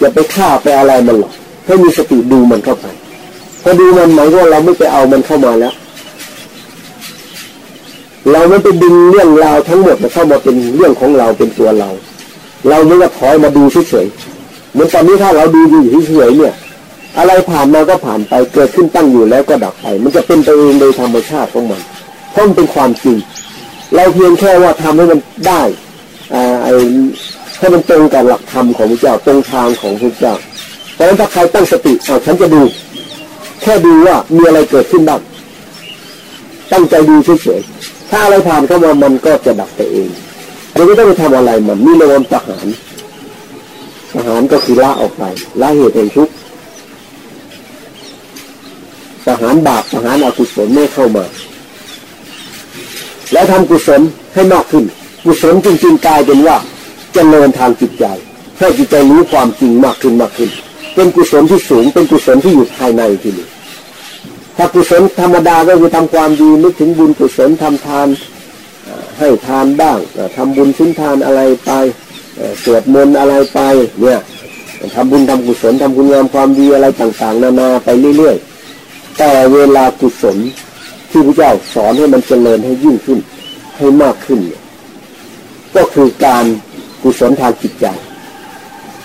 จะไปฆ่าไปอะไรมันหรอกให้มีสติดูมันเข้าไปพอดูมันหมายว่าเราไม่ไปเอามันเข้ามาแล้ว เราไม่ไปดึงเรื่องราวทั้งหมดมาเข้ามาเป็นเรื่องของเราเป็นตัวเรา เราไม่ว่าถอยมาดูเฉยๆเหมือนตอนนี้ถ้าเราดูอยู่เฉยๆเนี่ย อะไรผ่านมาก็ผ่านไปเกิดขึ้นตั้งอยู่แล้วก็ดับไป มันจะเป็นไปเองโดยธรรมชาติของมันเพราะมันเป็นความจริง เราเพียงแค่ว่าทำให้มันได้อ่าไอ้ให้มันตรงกับหลักธรรมของพระเจ้าตรงทางของพระเจ้าเพราะฉะนั้นถ้าใครตั้งสติเอาฉันจะดู แค่ดูว่ามีอะไรเกิดขึ้นบ้างตั้งใจดูเฉยๆถ้าอะไรผ่านเข้ามามันก็จะดับไปเอง เราไม่ต้องไปทำอะไรมันนี่เรียกว่าทหารทหารก็คือละออกไปละเหตุแห่งทุกข์ทหารบาปทหารอกุศลไม่เข้ามา แล้วทำกุศลให้มากขึ้น กุศลจริงๆกลายเป็นว่าจเจริญทางจิตใจให้จิตใจรู้ความจริงมากขึ้นมากขึ้น เป็นกุศลที่สูงเป็นกุศลที่อยู่ภายในทีนี้ถ้ากุศลธรรมดาก็คือทำความดีนึกถึงบุญกุศลทำทาน ให้ทานบ้างทำบุญชิ้นทานอะไรไปสวดมนต์อะไรไปเนี่ยทำบุญทำกุศลทำคุณงามความดีอะไรต่างๆ นานาไปเรื่อยๆ แต่เวลากุศลที่พระเจ้าสอนให้มันเจริญให้ยิ่งขึ้น ให้มากขึ้นเนี่ยก็คือการกุศลทางจิตใจ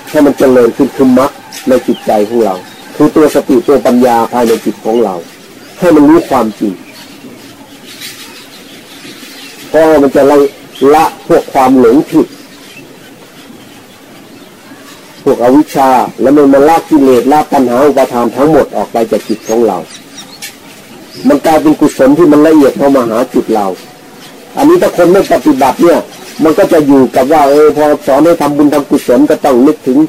ให้มันเจริญขึ้นคือมรรคในจิตใจของเรา คือตัวสติตัวปัญญาภายในจิตของเรา ให้มันรู้ความจริง ราะมันจะละละพวกความหลงผิด พวกอวิชชา แล้วมันมาละกิเลสละปัญหาอุปทานทั้งหมดออกไปจากจิตของเรา มันกลายเป็นกุศลที่มันละเอียดเข้ามาหาจิตเรา อันนี้ถ้าคนไม่ปฏิบัติเนี่ย มันก็จะอยู่กับว่าเออพอสอนให้ทำบุญทำกุศลก็ต้องนึกถึง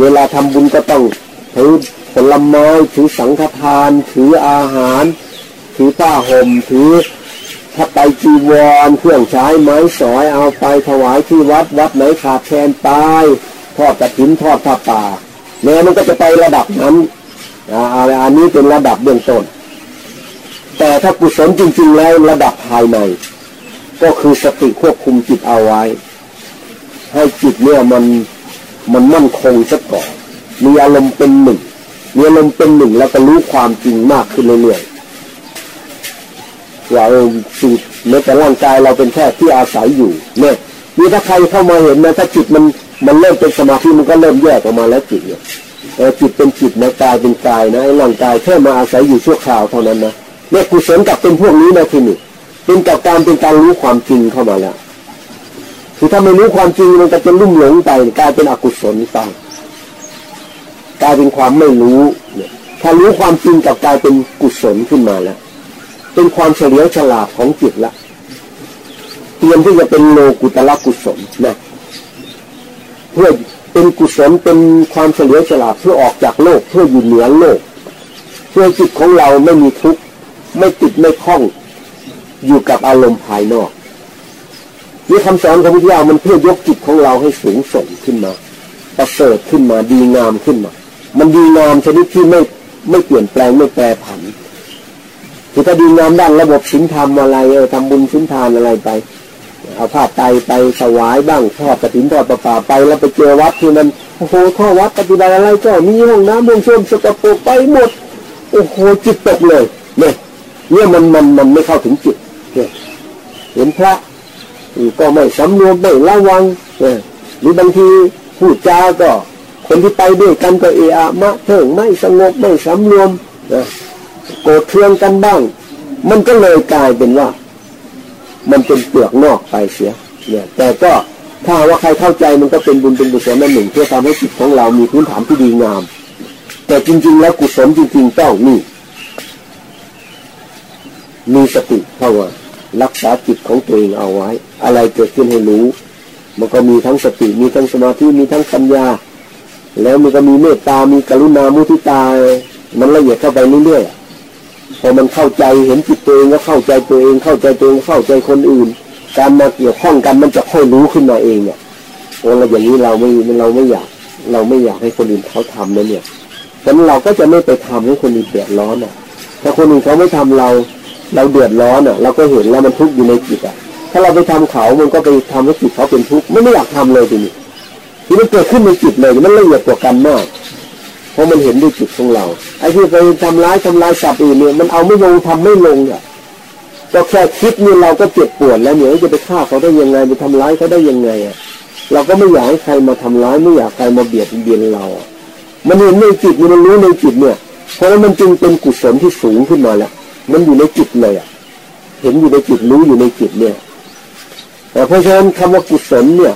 เวลาทำบุญก็ต้องถือผลไม้ถือสังฆทาน ถืออาหาร ถือผ้าห่มถือ ถ้าไปจีวรเครื่องใช้ไม้สอยเอาไปถวายที่วัดวัดไหนขาดแคลนตายทอดกระถินทอดผ้าป่าเนี่ยมันก็จะไประดับนั้นอันนี้เป็นระดับเบื้องต้น แต่ถ้ากุศลจริง ๆ แล้วระดับภายใน ก็คือสติควบคุมจิตเอาไว้ ให้จิตเนี่ยมันมันมั่นคงสักก่อนมีอารมณ์เป็นหนึ่งมีอารมณ์เป็นหนึ่งแล้วก็รู้ความจริงมากขึ้นเรื่อยๆ ว่าเออสิ่งแม้แต่ร่างกายเราเป็นแค่ที่อาศัยอยู่เนี่ยนี่ถ้าใครเข้ามาเห็นนะถ้าจิตมันมันเริ่มเป็นสมาธิมันก็เริ่มแยกออกมาแล้วจิตเนี่ยจิตเป็นจิตนะกายเป็นกายนะร่างกายแค่มาอาศัยอยู่ชั่วคราวเท่านั้นนะเนี่ยกุศลกับเป็นพวกนี้นะทีนี้เป็นกับการเป็นการรู้ความจริงเข้ามาแล้วคือถ้าไม่รู้ความจริงมันก็จะลุ่มหลงไปกลายเป็นอกุศลไปกลายเป็นความไม่รู้เนี่ยถ้ารู้ความจริงกับกลายเป็นกุศลขึ้นมาแล้ว เป็นความเฉลียวฉลาดของจิตละเตรียมที่จะเป็นโลกุตละกุศลนะเพื่อเป็นกุศลเป็นความเฉลียวฉลาดเพื่อออกจากโลก เพื่ออยู่เหนือโลก เพื่อจิตของเราไม่มีทุกข์ไม่ติดไม่คล้องอยู่กับอารมณ์ภายนอกนี่คำสอนของพระเจ้ามันเพื่อยกจิตของเราให้สูงส่งขึ้นมา ประเสริฐขึ้นมาดีงามขึ้นมา มันดีงามชนิดที่ไม่ไม่เปลี่ยนแปลงไม่แปรผัน คือถ้าดีงามด้านระบบศีลธรรมอะไรเออทำบุญศีลทานอะไรไป เอาผ้าไตไปถวายบ้างทอดกระถินทอดประปาไปแล้วไปเจอวัดที่มันโอ้โหข้อวัดปฏิบัติอะไรก็มีห้องน้ำห้องส้วมสกปรกไปหมดโอ้โหจิตตกเลยเนี่ยเนี่ยมันมันมันไม่เข้าถึงจิตเนี่ยเห็นพระก็ไม่สำรวมไม่ระวังเนี่ยหรือบางทีพูดจาก็ คนที่ไปด้วยกันก็เอะอะมะเถิงไม่สงบไม่สำรวมนะ โกรธเคืองกันบ้าง มันก็เลยกลายเป็นว่า มันเป็นเปลือกนอกไปเสีย เนี่ย แต่ก็ถ้าว่าใครเข้าใจมันก็เป็นบุญเป็นบุศลนั่นหนึ่งเพื่อทำให้จิตของเรามีพื้นฐานที่ดีงาม แต่จริง ๆ แล้วกุศลจริง ๆ ต้องมีมีสติเข้าว่ารักษาจิตของตัวเองเอาไว้ อะไรเกิดขึ้นให้รู้ มันก็มีทั้งสติมีทั้งสมาธิมีทั้งปัญญา แล้วมันก็มีเมตตามีกรุณามุทิตา มันละเอียดเข้าไปเรื่อยๆ พอมันเข้าใจเห็นจิตตัวเองก็เข้าใจตัวเอง เข้าใจตัวเองเข้าใจคนอื่น การมาเกี่ยวข้องกันมันจะค่อยรู้ขึ้นมาเองเนี่ยโอ้เราอย่างนี้เราไม่เราไม่อยาก เราไม่อยากให้คนอื่นเขาทำนะเนี่ยฉะนั้นเราก็จะไม่ไปทำให้คนอื่นเดือดร้อนอะ ถ้าคนอื่นเขาไม่ทำเรา เราเดือดร้อนอะ เราก็เห็นแล้วมันทุกข์อยู่ในจิตอะ ถ้าเราไปทำเขามันก็ไปทำให้จิตเขาเป็นทุกข์ไม่ไม่อยากทำเลยทีนี้ที่มันเกิดขึ้นในจิตเลยมันละเอียดกว่ากันมาก เพราะมันเห็นด้วยจิตของเราไอ้ที่ไปทำร้ายทำลายสัตว์อื่นเนี่ยมันเอาไม่ลงทำไม่ลงอะก็แค่คิดนี่เราก็เจ็บปวดแล้วเนี่ยจะไปฆ่าเขาได้ยังไงไปทำร้ายเขาได้ยังไงอะเราก็ไม่อยากให้ใครมาทำร้ายไม่อยากใครมาเบียดเบียนเรา มันเห็นในจิตมันรู้ในจิตเนี่ย เพราะนั้นมันจึงเป็นกุศลที่สูงขึ้นมาแล้วมันอยู่ในจิตเลยอะ เห็นอยู่ในจิตรู้อยู่ในจิตเนี่ยแต่เพราะฉะนั้นคำว่ากุศลเนี่ย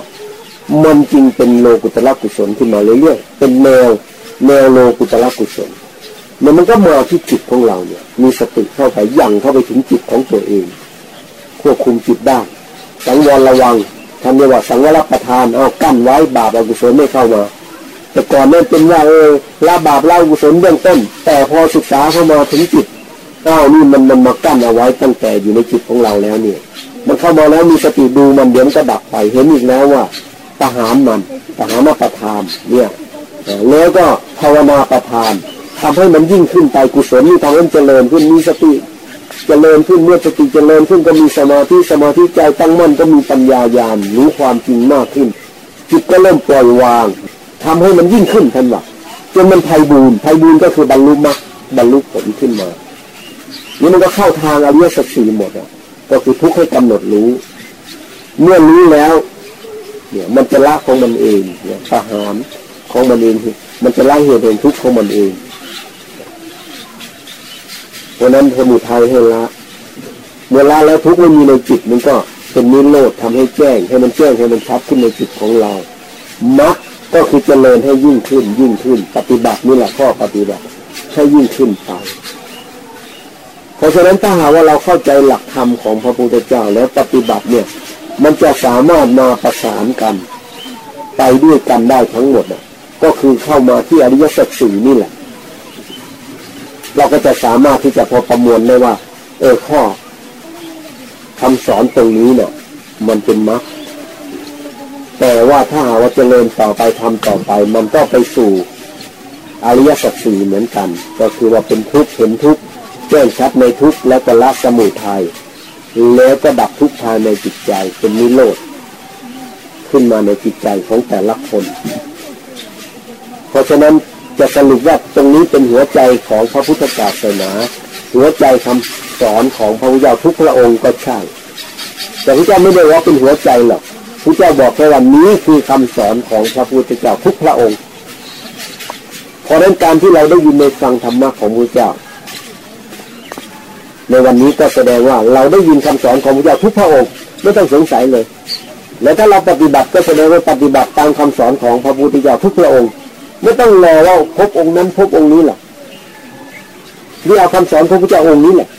มันจริงเป็นโลกุตละกุศลขึ้นมาเรื่อยๆเป็นแนว แนวโลกุตละกุศลมันมันก็มาที่จิตของเราเนี่ย มีสติเข้าไปยั่งเข้าไปถึงจิตของตัวเอง ควบคุมจิตได้สังวรระวังทำเรียกว่าสังวรประทานเอากั้นไว้บาปอกุศลไม่เข้ามา แต่ก่อนนั้นเป็นว่าเออละบาปละกุศลเบื้องต้น แต่พอศึกษาเข้ามาถึงจิตอ้าวนี่มันมันมากั้นเอาไว้ตั้งแต่อยู่ในจิตของเราแล้วเนี่ย มันเข้ามาแล้วมีสติดูมันเดี๋ยวมันก็ดับไปเห็นอีกแล้วว่าประหารมันประหารมาประทานเนี่ย แล้วก็ภาวนาประทานทำให้มันยิ่งขึ้นไปกุศลนี่ทำให้มันเจริญขึ้นมีสติเจริญขึ้นเมื่อสติเจริญขึ้นก็มีสมาธิสมาธิใจตั้งมั่นก็มีปัญญาญาณรู้ความจริงมากขึ้น จิตก็เริ่มปล่อยวางทำให้มันยิ่งขึ้นทันว่าจนมันไพบูรณ์ไพบูรณ์ก็คือบรรลุมรรคบรรลุผลขึ้นมานี่มันก็เข้าทางอริยสัจสี่หมดอะก็คือทุกข์ให้กำหนดรู้ เมื่อรู้แล้ว เนี่ยมันจะละของมันเองเนี่ยประหาร ของมันเองมันจะละเหตุแห่งทุกข์ของมันเองเพราะนั้นสมุทัยให้ละเมื่อละแล้วทุกข์ไม่มีในจิตมันก็เป็นนิโรธทำให้แจ้ง ให้มันแจ้งให้มันชัดขึ้นในจิตของเรามักก็คือเจริญให้ยิ่งขึ้น ยิ่งขึ้น ปฏิบัตินี่แหละข้อปฏิบัติให้ยิ่งขึ้นไปเพราะฉะนั้นถ้าหาว่าเราเข้าใจหลักธรรมของพระพุทธเจ้าแล้วปฏิบัติเนี่ย มันจะสามารถมาประสานกัน ไปด้วยกันได้ทั้งหมดอะ ก็คือเข้ามาที่อริยสัจสี่นี่แหละ เราก็จะสามารถที่จะพอประมวลได้ว่า เออข้อคำสอนตรงนี้เนี่ยมันเป็นมรรคแต่ว่าถ้าหาว่าจเจริญต่อไปทำต่อไป มันก็ไปสู่อริยสัจสี่เหมือนกัน ก็คือว่าเป็นทุกข์เห็นทุกข์แจ้งชัดในทุกข์แล้วก็ละสมุทัยแล้วก็ดับทุกข์ภายในจิตใจเป็นนิโรธขึ้นมาในจิตใจของแต่ละคน เพราะฉะนั้นจะสรุปว่าตรงนี้เป็นหัวใจของพระพุทธศาสนา หัวใจคำสอนของพระพุทธเจ้าทุกพระองค์ก็ใช่แต่พระเจ้าไม่ได้ว่าเป็นหัวใจหรอกพระเจ้าบอกแค่ว่านี้คือคำสอนของพระพุทธเจ้าทุกพระองค์เพราะนั้นการที่เราได้ยินในฟังธรรมะของพระเจ้า ในวันนี้ก็แสดงว่าเราได้ยินคำสอนของพระเจ้าทุกพระองค์ไม่ต้องสงสัยเลย และถ้าเราปฏิบัติก็แสดงว่าปฏิบัติตามคำสอนของพระพุทธเจ้าทุกพระองค์ ไม่ต้องรอว่าพบองค์นั้นพบองค์นี้หรอกที่เอาคำสอนพระพุทธเจ้าองค์นี้แหละ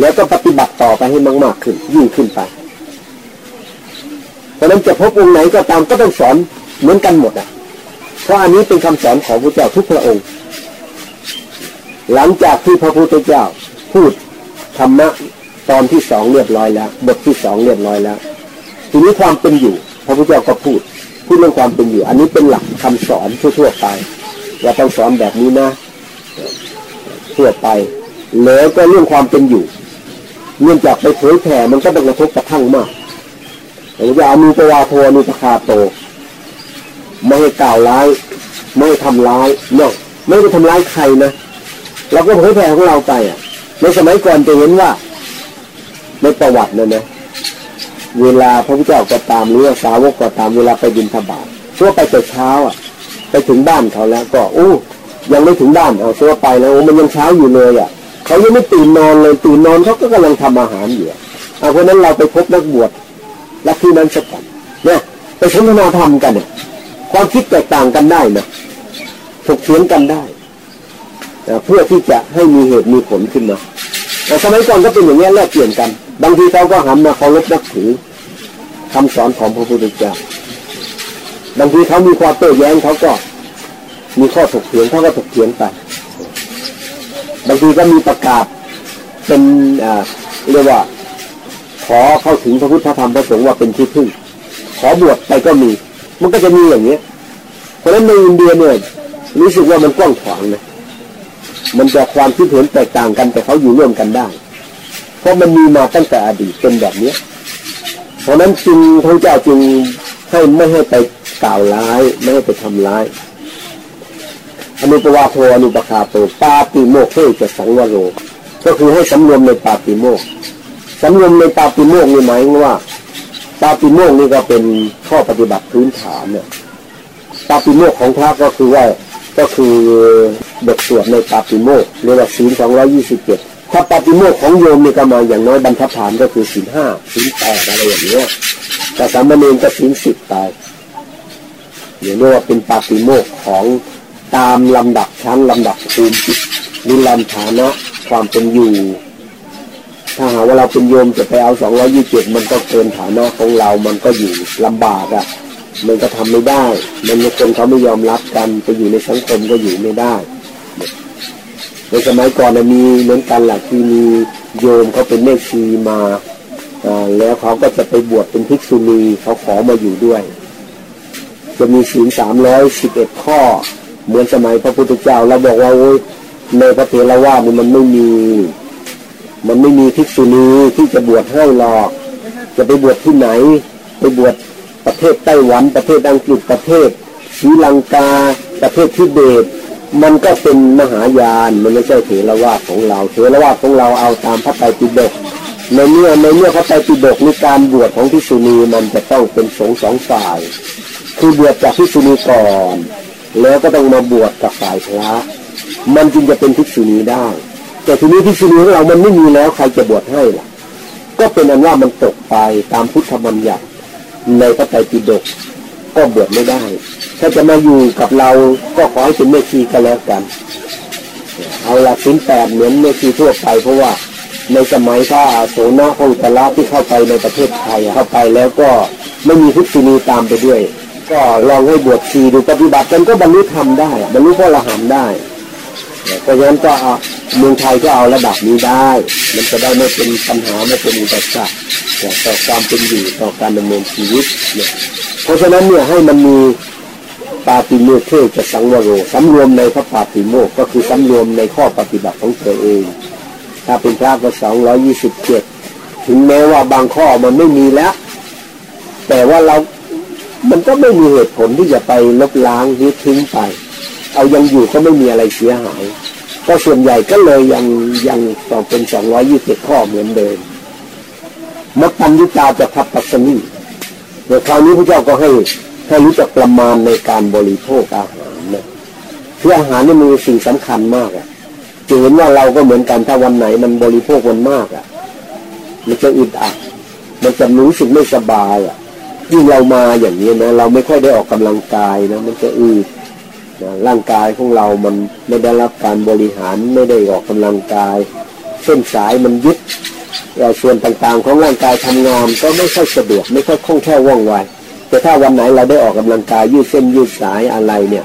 แล้วก็ปฏิบัติต่อไปให้มากๆขึ้น ยิ่งขึ้นไปเพราะนั้นจะพบองค์ไหนก็ตามก็ต้องสอนเหมือนกันหมดอะ เพราะอันนี้เป็นคำสอนของพระเจ้าทุกพระองค์ หลังจากที่พระพุทธเจ้าพูดธรรมะตอนที่สองเรียบร้อยแล้ว บทที่สองเรียบร้อยแล้ว ทีนี้ความเป็นอยู่ พระพุทธเจ้าก็พูด พูดเรื่องความเป็นอยู่ อันนี้เป็นหลักคำสอนทั่วๆไปว่าต้องสอนแบบนี้นะทั่วไปแล้วก็เรื่องความเป็นอยู่เนื่องจากไปเผยแผ่มันก็ต้องกระทบกระทั่งมากหรือว่ามีตัวาโทมีตคาโต ไม่ให้กล่าวร้าย ไม่ให้ทำร้ายเนาะไม่ได้ทำร้ายใครนะเราก็เผยแผ่ของเราไปอะ ในสมัยก่อนจะเห็นว่า ในประวัตินะนะ เวลาพระพุทธเจ้าก็ตามหรือสาวกก็ตามเวลาไปบินทบาทชั่วไปแต่เช้าอะ ไปถึงบ้านเขาแล้ว ก็อู้ยังไม่ถึงบ้านเอาชั่วไปแล้วมันยังเช้าอยู่เลยอะเขายังไม่ตื่นนอนเลยตื่นนอนเขาก็กำลังทำอาหารอยู่เอาเพราะนั้นเราไปพบนักบวชและที่นั้นสักกันเนี่ยไปสนทนาธรรมกันเนี่ยความคิดแตกต่างกันได้นะถกเถียงกันได้เพื่อที่จะให้มีเหตุมีผลขึ้นมาแต่สมัยก่อนก็เป็นอย่างนี้แลกเปลี่ยนกัน บางทีเขาก็หันมาเคารพนับถือคำสอนของพระพุทธเจ้าบางทีเขามีความโต้แย้งเขาก็ มีข้อถกเถียงเขาก็ถกเถียงไป บางทีก็มีประกาศเป็นเรียกว่า ขอเข้าถึงพระพุทธธรรมพระสงฆ์ว่าเป็นที่พึ่ง ขอบวชไปก็มี มันก็จะมีอย่างนี้เพราะฉะนั้นในอินเดียเนี่ยรู้สึกว่ามันกว้างขวางนะมันจะความคิดเห็นแตกต่างกันแต่เขาอยู่ร่วมกันได้ เพราะมันมีมาตั้งแต่อดีตเป็นแบบนี้ เพราะนั้นจึงพระเจ้าจึงให้ไม่ให้ไปกล่าวร้ายไม่ให้ไปทำร้ายอนุปวาโทอนุปคาโตปาติโมกเทจะสังวโร ก็คือให้สำรวมในปาติโมกสำรวมในปาติโมกนี่หมายว่าปาติโมกนี่ก็เป็นข้อปฏิบัติพื้นฐานเนี่ยปาติโมกของพระก็คือว่าก็คือบทสวดในปาติโมกเรียกว่าศีลสองร้อยี่สิบเจ็ด ถ้าปาติโมกของโยมนี่ก็มาอย่างน้อยบรรทัดฐานก็คือศีลห้าศีลแปดอะไรอย่างเงี้ยแต่สามเณรก็ศีลสิบไปเรียกว่าเป็นปาติโมกของตามลำดับชั้นลำดับภูมิจิตนิรันฐานะความเป็นอยู่ ถ้าหาว่าเราเป็นโยมจะไปเอาสองร้อยี่สิบมันก็เกินฐานะของเรา มันก็อยู่ลำบากอะ่ะมันก็ทำไม่ได้ มันคนเขาไม่ยอมรับกันไปอยู่ในสังคมก็อยู่ไม่ได้ ในสมัยก่อนมีเหมือนกันแหละที่มีโยมเขาเป็นแม่ชีมาแล้วเขาก็จะไปบวชเป็นภิกษุณีเขาขอมาอยู่ด้วย จะมีศีลสามร้อยสิบเอ็ดข้อ เหมือนสมัยพระพุทธเจ้าเราบอกว่าโอ้ยในพระเถรวาทนี่มันไม่มี มันไม่มีภิกษุณีที่จะบวชให้หรอก จะไปบวชที่ไหน ไปบวชประเทศไต้หวัน ประเทศอังกฤษประเทศศรีลังกา ประเทศทิเบต มันก็เป็นมหายานมันไม่ใช่เถรวาทของเราเถรวาทของเราเอาตามพระไตรปิฎกในเมื่อในเมื่อพระไตรปิฎกมีการบวชของภิกษุณีมันจะต้องเป็นสงสองฝ่าย คือบวชจากภิกษุณีก่อน แล้วก็ต้องมาบวชกับฝ่ายพระมันจึงจะเป็นภิกษุณีได้ แต่ทีนี้ภิกษุณีของเรามันไม่มีแล้วใครจะบวชให้ล่ะ ก็เป็นอันว่ามันตกไปตามพุทธบัญญัติในพระไตรปิฎกก็บวชไม่ได้ ถ้าจะมาอยู่กับเราก็ขอให้เป็นเมชีก็แล้วกัน เอาละสินแปดเหมือนเมชีทั่วไป เพราะว่าในสมัยถ้าโสนาองตละที่เข้าไปในประเทศไทยเข้าไปแล้วก็ไม่มีภิกษุณีตามไปด้วย ก็ลองให้บวชชีดูปฏิบัติกันก็บรรลุธรรมได้บรรลุพระอรหันได้เพราะฉะนั้นก็เอาเมืองไทยก็เอาระดับนี้ได้ มันจะได้ไม่เป็นปัญหาไม่เป็นอุปสรรคต่อความเป็นอยู่ต่อการดำเนินชีวิตเนี่ยเพราะฉะนั้นเนี่ยให้มันมี ปาติโมกเทจะสังวโรสำรวมในพระปาติโมกก็คือสำรวมในข้อปฏิบัติของตัวเอง ถ้าเป็นพระก็สองร้อยี่สิบเจ็ดถึงแม้ว่าบางข้อมันไม่มีแล้ว แต่ว่าเรา มันก็ไม่มีเหตุผลที่จะไปลบล้างหรือทิ้งไป เอายังอยู่ก็ไม่มีอะไรเสียหาย ก็ส่วนใหญ่ก็เลยยังยังต้อเป็นสองร้อยยี่สิบข้อเหมือนเดิมมัปัญญตาจะทับปัสนีแต่คราวนี้พระเจ้าก็ให้ ให้รู้จักประมาณในการบริโภคอาหารนะคืออาหารนี่มีสิ่งสำคัญมากอะจะเห็นว่าเราก็เหมือนกันถ้าวันไหนมันบริโภควันมากอะ มันจะอึดอัดมันจะรู้สึกไม่สบายอะยิ่งเรามาอย่างนี้นะเราไม่ค่อยได้ออกกำลังกายนะมันจะอืดนะร่างกายของเรามันไม่ได้รับการบริหารไม่ได้ออกกำลังกาย เส้นสายมันยึดส่วนต่างๆ ของร่างกายทำงานก็ไม่ค่อยสะดวกไม่ค่อยคล่องแคล่วว่องไว แต่ถ้าวันไหนเราได้ออกกำลังกายยืดเส้นยืดสายอะไรเนี่ย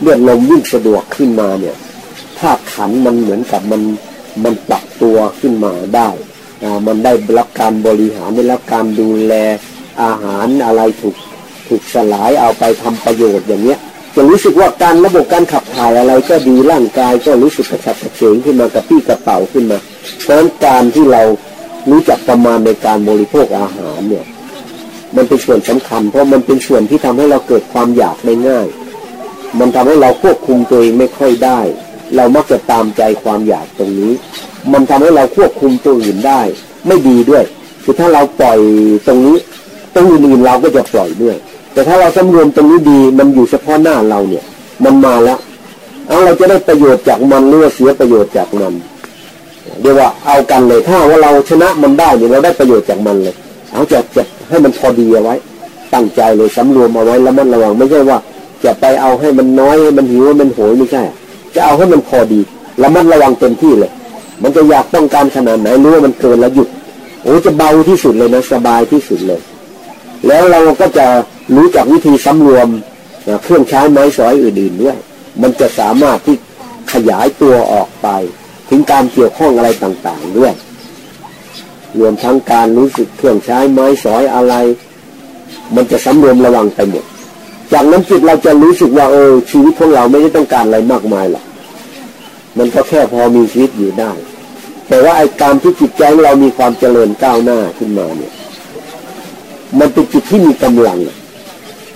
เลือดลมวิ่งสะดวกขึ้นมาเนี่ยธาตุขันมันเหมือนกับมันมันปรับตัวขึ้นมาได้มันได้รับการบริหารได้รับการดูแลอาหารอะไรถูกถูกสลายเอาไปทำประโยชน์อย่างเนี้ยจะรู้สึกว่าการระบบการขับถ่ายอะไรก็ดีร่างกายก็รู้สึกกระฉับกระเฉงขึ้นมากระปี้กระเป๋าขึ้นมาเพราะการที่เรารู้จักประมาณในการบริโภคอาหารเนี่ย มันเป็นส่วนสำคัญ เพราะมันเป็นส่วนที่ทำให้เราเกิดความอยากได้ง่าย มันทำให้เราควบคุมตัวเองไม่ค่อยได้ เรามักจะตามใจความอยากตรงนี้ มันทำให้เราควบคุมตัวอื่นได้ ไม่ดีด้วย คือถ้าเราปล่อยตรงนี้ตรงอื่นเราก็จะปล่อยด้วย แต่ถ้าเราสำรวมตรงนี้ดี มันอยู่เฉพาะหน้าเราเนี่ย มันมาแล้วเอาเราจะได้ประโยชน์จากมันหรือเสียประโยชน์จากมันเรียกว่าเอากันเลยถ้าว่าเราชนะมันได้เนี่ยเราได้ประโยชน์จากมันเลย เอาจะจะ ให้มันพอดีเอาไว้ ตั้งใจเลยสำรวมเอาไว้แล้วมันระวังไม่ใช่ว่าจะไปเอาให้มันน้อยให้มันหิวมันโหยไม่ใช่ จะเอาให้มันพอดีแล้วมันระวังเต็มที่เลย มันจะอยากต้องการขนาดไหนรู้ว่ามันเกินแล้วหยุดโอ้จะเบาที่สุดเลยนะสบายที่สุดเลย แล้วเราก็จะรู้จักวิธีสำรวมเครื่องใช้ไม้สอยอื่นๆด้วย มันจะสามารถที่ขยายตัวออกไป ถึงการเกี่ยวข้องอะไรต่างๆด้วย รวมทั้งการรู้สึกเครื่องใช้ไม้สอยอะไร มันจะสำรวมระวังไปหมด จากนั้นจิตเราจะรู้สึกว่าเออชีวิตของเราไม่ได้ต้องการอะไรมากมายหรอกมันก็แค่พอมีชีวิตอยู่ได้ แต่ว่าไอ้การที่จิตใจเรามีความเจริญก้าวหน้าขึ้นมาเนี่ย มันเป็นจิตที่มีกำลัง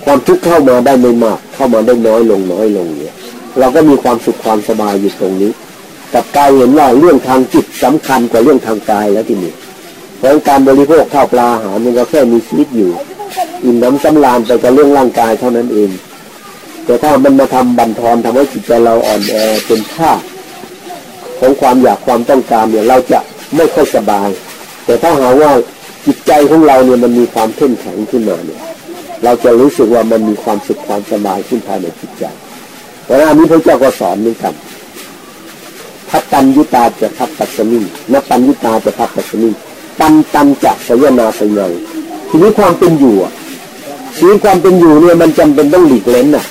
ความทุกข์เข้ามาได้ไม่มาก เข้ามาได้น้อยลงน้อยลงเนี่ยเราก็มีความสุขความสบายอยู่ตรงนี้ กับกายเห็นว่าเรื่องทางจิตสำคัญกว่าเรื่องทางกายแล้วทีนี้ เพราะการบริโภคข้าวปลาอาหารมันก็แค่มีชีวิตอยู่ อิ่มน้ำสำราญไปกับเรื่องร่างกายเท่านั้นเอง แต่ถ้ามันมาทำบันทอนทำให้จิตใจเราอ่อนแอเป็นท่าของความอยากความต้องการเนี่ยเราจะไม่ค่อยสบาย แต่ถ้าหาว่าจิตใจของเราเนี่ยมันมีความเข้มแข็งขึ้นมาเนี่ย เราจะรู้สึกว่ามันมีความสุขความสบายขึ้นภายในจิตใจเพราะอันนี้พระเจ้าก็สอนเหมือนกันพัตัญยุตาจะพัตตัสมิงนปัญยุตาจะพัตตัสมิง ปันตันจะสยนาสยังทีนี้ความเป็นอยู่อะชีวิตความเป็นอยู่เนี่ยมันจำเป็นต้องหลีกเล้นอะ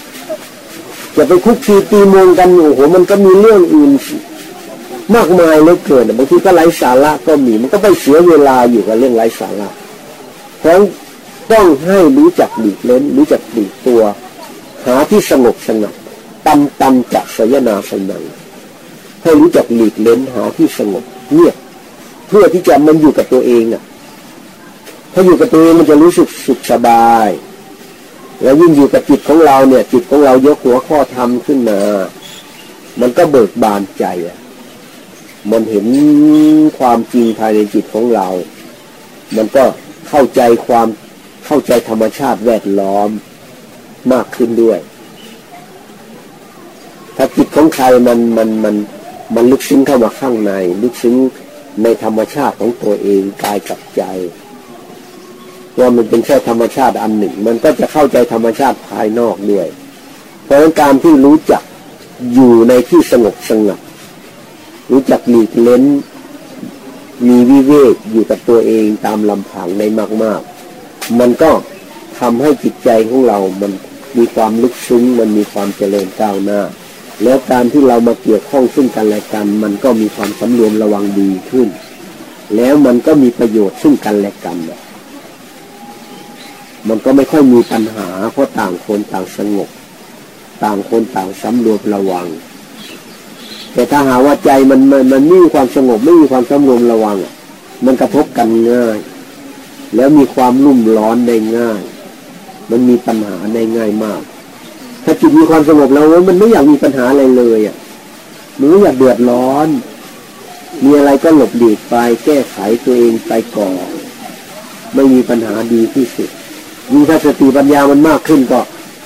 จะไปคุกคีตีมงกันโอ้โหมันก็มีเรื่องอื่นมากมายเหลือเกินบางทีก็ไร้สาระก็มีมันก็ไปเสียเวลาอยู่กับเรื่องไร้สาระเพราะต้องให้รู้จักหลีกเล้น รู้จักหลีกตัว หาที่สงบสงัดตันตันจะสยนาสนังให้รู้จักหลีกเล้นหาที่สงบเงียบ พื่อที่จะมันอยู่กับตัวเองอะถ้าอยู่กับตัวเองมันจะรู้สึกสุขสบาย แล้วยิ่งอยู่กับจิตของเราเนี่ย จิตของเรายกหัวข้อธรรมขึ้นมา มันก็เบิกบานใจอะมันเห็นความจริงภายในจิตของเรา มันก็เข้าใจความเข้าใจธรรมชาติแวดล้อมมากขึ้นด้วย ถ้าจิตของใครมันมันมันมันลึกซึ้งเข้ามาข้างใน ลึกซึ้ง ในธรรมชาติของตัวเองกายกับใจว่ามันเป็นแค่ธรรมชาติอันหนึ่ง มันก็จะเข้าใจธรรมชาติภายนอกด้วย เพราะการที่รู้จักอยู่ในที่สงบสงัดรู้จักหลีกเล้น มีวิเวกอยู่กับตัวเองตามลำพังในมาก ๆ มันก็ทำให้จิตใจของเรา มันมีความลึกซึ้ง มันมีความเจริญก้าวหน้า แล้วการที่เรามาเกี่ยวข้องซึ่งกันและกัน มันก็มีความสำรวมระวังดีขึ้น แล้วมันก็มีประโยชน์ซึ่งกันและกันมันก็ไม่ค่อยมีปัญหาเพราะต่างคนต่างสงบ ต่างคนต่างสำรวมระวัง แต่ถ้าหาว่าใจมันมันมันไม่มีความสงบไม่มีความสำรวมระวัง มันกระทบกันง่าย แล้วมีความรุ่มร้อนได้ง่าย มันมีปัญหาได้ง่ายมากาจิตมีความสงบแล้วมันไม่อยากมีปัญหาอะไรเลยอะมันไม่อยากเดือดร้อน มีอะไรก็หลบหลีกไป แก้ไขตัวเองไปก่อนไม่มีปัญหาดีที่สุดยิ่งถ้าสติปัญญามันมากขึ้นก็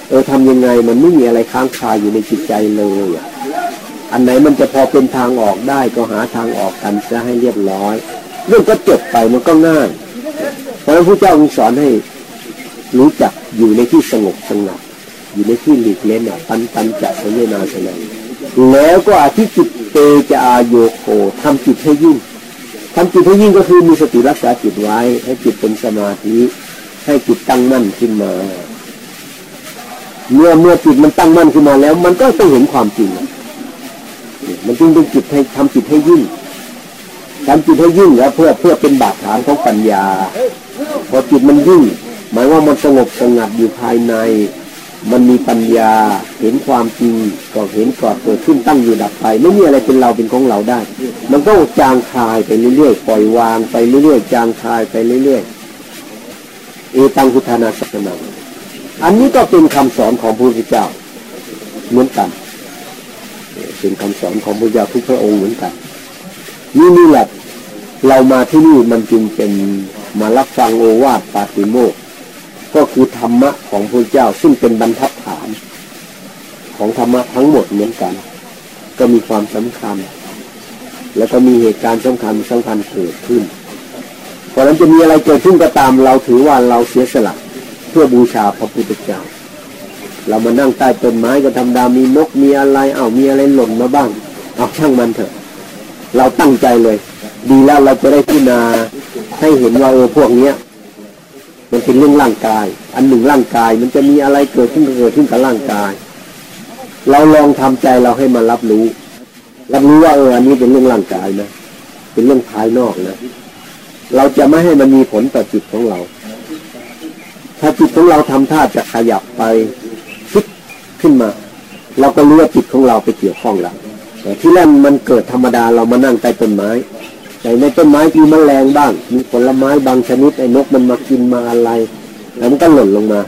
เออทำยังไงมันไม่มีอะไรค้างคาอยู่ในจิตใจเลยอะอันไหนมันจะพอเป็นทางออกได้ก็หาทางออกกันจะให้เรียบร้อย เรื่องก็จบไปมันก็ง่ายเพราะฉะนั้นพระเจ้าสอนให้รู้จักอยู่ในที่สงบสงบ อยู่ในที่หลีกเล่นอะปันปันจะสัญญาสนัยแล้วก็อาทิจิตเตจะอาโยโคทำจิตให้ยิ่งทำจิตให้ยิ่งก็คือมีสติรักษาจิตไว้ ให้จิตเป็นสมาธิให้จิตตั้งมั่นขึ้นมา เมื่อเมื่อจิตมันตั้งมั่นขึ้นมาแล้ว มันก็ต้องเห็นความจริง มันจึงเป็นจิตให้ทำจิตให้ยิ่งทำจิตให้ยิ่งแล้วเพื่อเพื่อเป็นบาดฐานของปัญญา พอจิตมันยิ่ง หมายว่ามันสงบสงัดอยู่ภายใน มันมีปัญญาเห็นความจริงก็เห็นก่อเกิดขึ้นตั้งอยู่ดับไปไม่มีอะไรเป็นเราเป็นของเราได้ มันก็จางคายไปเรื่อยๆปล่อยวางไปเรื่อยๆจางคายไปเรื่อยๆเอตังคุธานาสักนังอันนี้ก็เป็นคำสอนของพระพุทธเจ้าเหมือนกันเป็นคำสอนของพระยาทุกพระองค์เหมือนกันนี่นี่แหละเรามาที่นี่มันจึงเป็นมารับฟังโอวาทปาติโมก ก็คือธรรมะของพระเจ้าซึ่งเป็นบรรทัดฐาน ของธรรมะทั้งหมดเหมือนกัน ก็มีความสำคัญ แล้วก็มีเหตุการณ์สำคัญสำคัญเกิดขึ้น เพราะนั้นจะมีอะไรเกิดขึ้นก็ตามเราถือว่าเราเสียสละเพื่อบูชาพระพุทธเจ้า เรามานั่งใต้ต้นไม้ก็ธรรมดามีนกมีอะไรเอ้ามีอะไรหล่นมาบ้างเอาช่างมันเถอะ เราตั้งใจเลย ดีแล้วเราจะได้พิจารณาให้เห็นว่าเออพวกเนี้ย มันเป็นเรื่องร่างกาย อันหนึ่งร่างกาย มันจะมีอะไรเกิดขึ้นเกิดขึ้นกับร่างกาย เราลองทำใจเราให้มารับรู้ รับรู้ว่าเอออันนี้เป็นเรื่องร่างกายนะเป็นเรื่องภายนอกนะเราจะไม่ให้มันมีผลต่อจิตของเรา ถ้าจิตของเราทำท่าจะขยับไปขึ้นมา เราก็รู้ว่าจิตของเราไปเกี่ยวข้องแล้วแต่ที่แรกมันเกิดธรรมดาเรามานั่งใต้ต้นไม้ แต่ในต้นไม้มีแมลงบ้าง มีผลไม้บางชนิดไอ้นกมันมากินมาอะไร แล้วมันก็หล่นลงมา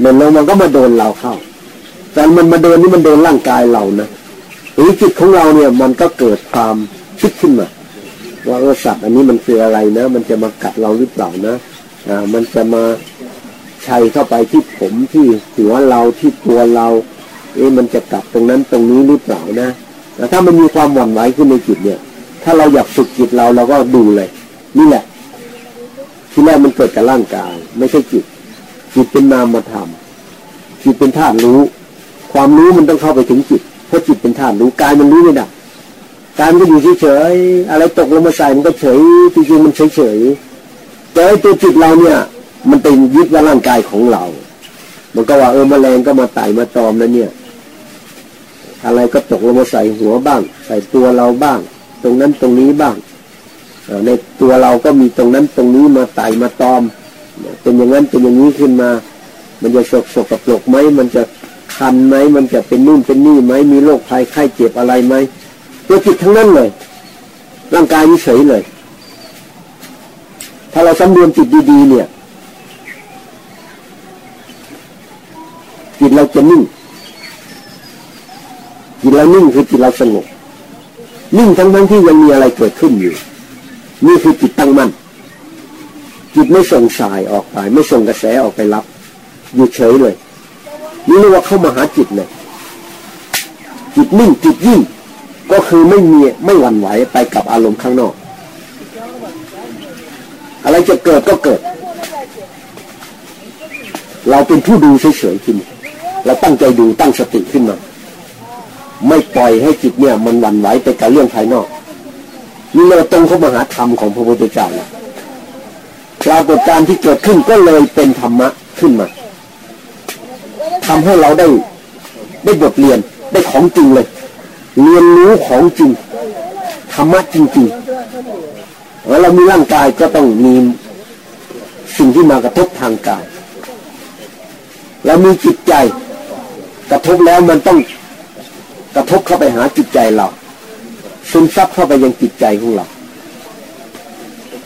หล่นลงมันก็มาโดนเราเข้าแต่มันมาเดินนี่มันเดินร่างกายเรานะหรือจิตของเราเนี่ยมันก็เกิดความคิดขึ้นมาว่าเออสัตว์อันนี้มันคืออะไรนะ มันจะมากัดเราหรือเปล่านะอ่ามันจะมาชัยเข้าไปที่ผมที่หัวเราที่ตัวเราเอ๊ะมันจะกัดตรงนั้นตรงนี้หรือเปล่านะแต่ถ้ามันมีความหวั่นไหวขึ้นในจิตเนี่ย ถ้าเราอยากฝึกจิตเราเราก็ดูเลย นี่แหละ ที่แรกมันเกิดกับร่างกาย ไม่ใช่จิต จิตเป็นนามธรรมจิตเป็นธาตุรู้ ความรู้มันต้องเข้าไปถึงจิต เพราะจิตเป็นธาตุรู้กายมันรู้ไม่ได้กายมันก็อยู่เฉยๆอะไรตกลงมาใส่มันก็เฉยจริงๆมันเฉยๆแต่ตัวจิตเราเนี่ย มันเป็นยึดว่าร่างกายของเรา มันก็ว่าเออมแมลงก็มาไต่มาตอมแล้วเนี่ย อะไรก็ตกลงมาใส่หัวบ้าง ใส่ตัวเราบ้าง รงนั้นตรงนี้บ้างในตัวเราก็มีตรงนั้นตรงนี้มาไต่มาตอม เป็นอย่างนั้นเป็นอย่างนี้ขึ้นมา มันจะสกสกปรกไหมมันจะคันไหมมันจะเป็นนู่นเป็นนี่ไหมมีโรคภัยไข้เจ็บอะไรไหมตัวจิตทั้งนั้นเลย ร่างกายนี้เฉยเลย ถ้าเราสำรวมจิตดี ๆ เนี่ย จิตเราจะนิ่งจิตเรานิ่งคือจิตเราสงบ นิ่งทั้งทั้งที่ยังมีอะไรเกิดขึ้นอยู่ นี่คือจิตตั้งมั่นจิตไม่ส่งสายออกไป ไม่ส่งกระแสออกไปรับ อยู่เฉยเลย นี่เรียกว่าเข้ามาหาจิตเลยจิตนิ่งจิตยิ่ง ก็คือไม่มีไม่หวั่นไหวไปกับอารมณ์ข้างนอก อะไรจะเกิดก็เกิด เราเป็นผู้ดูเฉยๆขึ้นเราตั้งใจดูตั้งสติขึ้นมา ไม่ปล่อยให้จิตเนี่ย มันหวั่นไหวไปกับเรื่องภายนอกนี่เราตรงเข้ามาหาธรรมของพระพุทธเจ้าปรากฏการที่เกิดขึ้นก็เลยเป็นธรรมะขึ้นมาทำให้เราได้ได้บทเรียนได้ของจริงเลย เรียนรู้ของจริงธรรมะจริงๆแล้วเรามีร่างกายก็ต้องมีสิ่งที่มากระทบทางกายเรามีจิตใจ กระทบแล้วมันต้อง กระทบเข้าไปหาจิตใจเราซึมซับเข้าไปยังจิตใจของเรา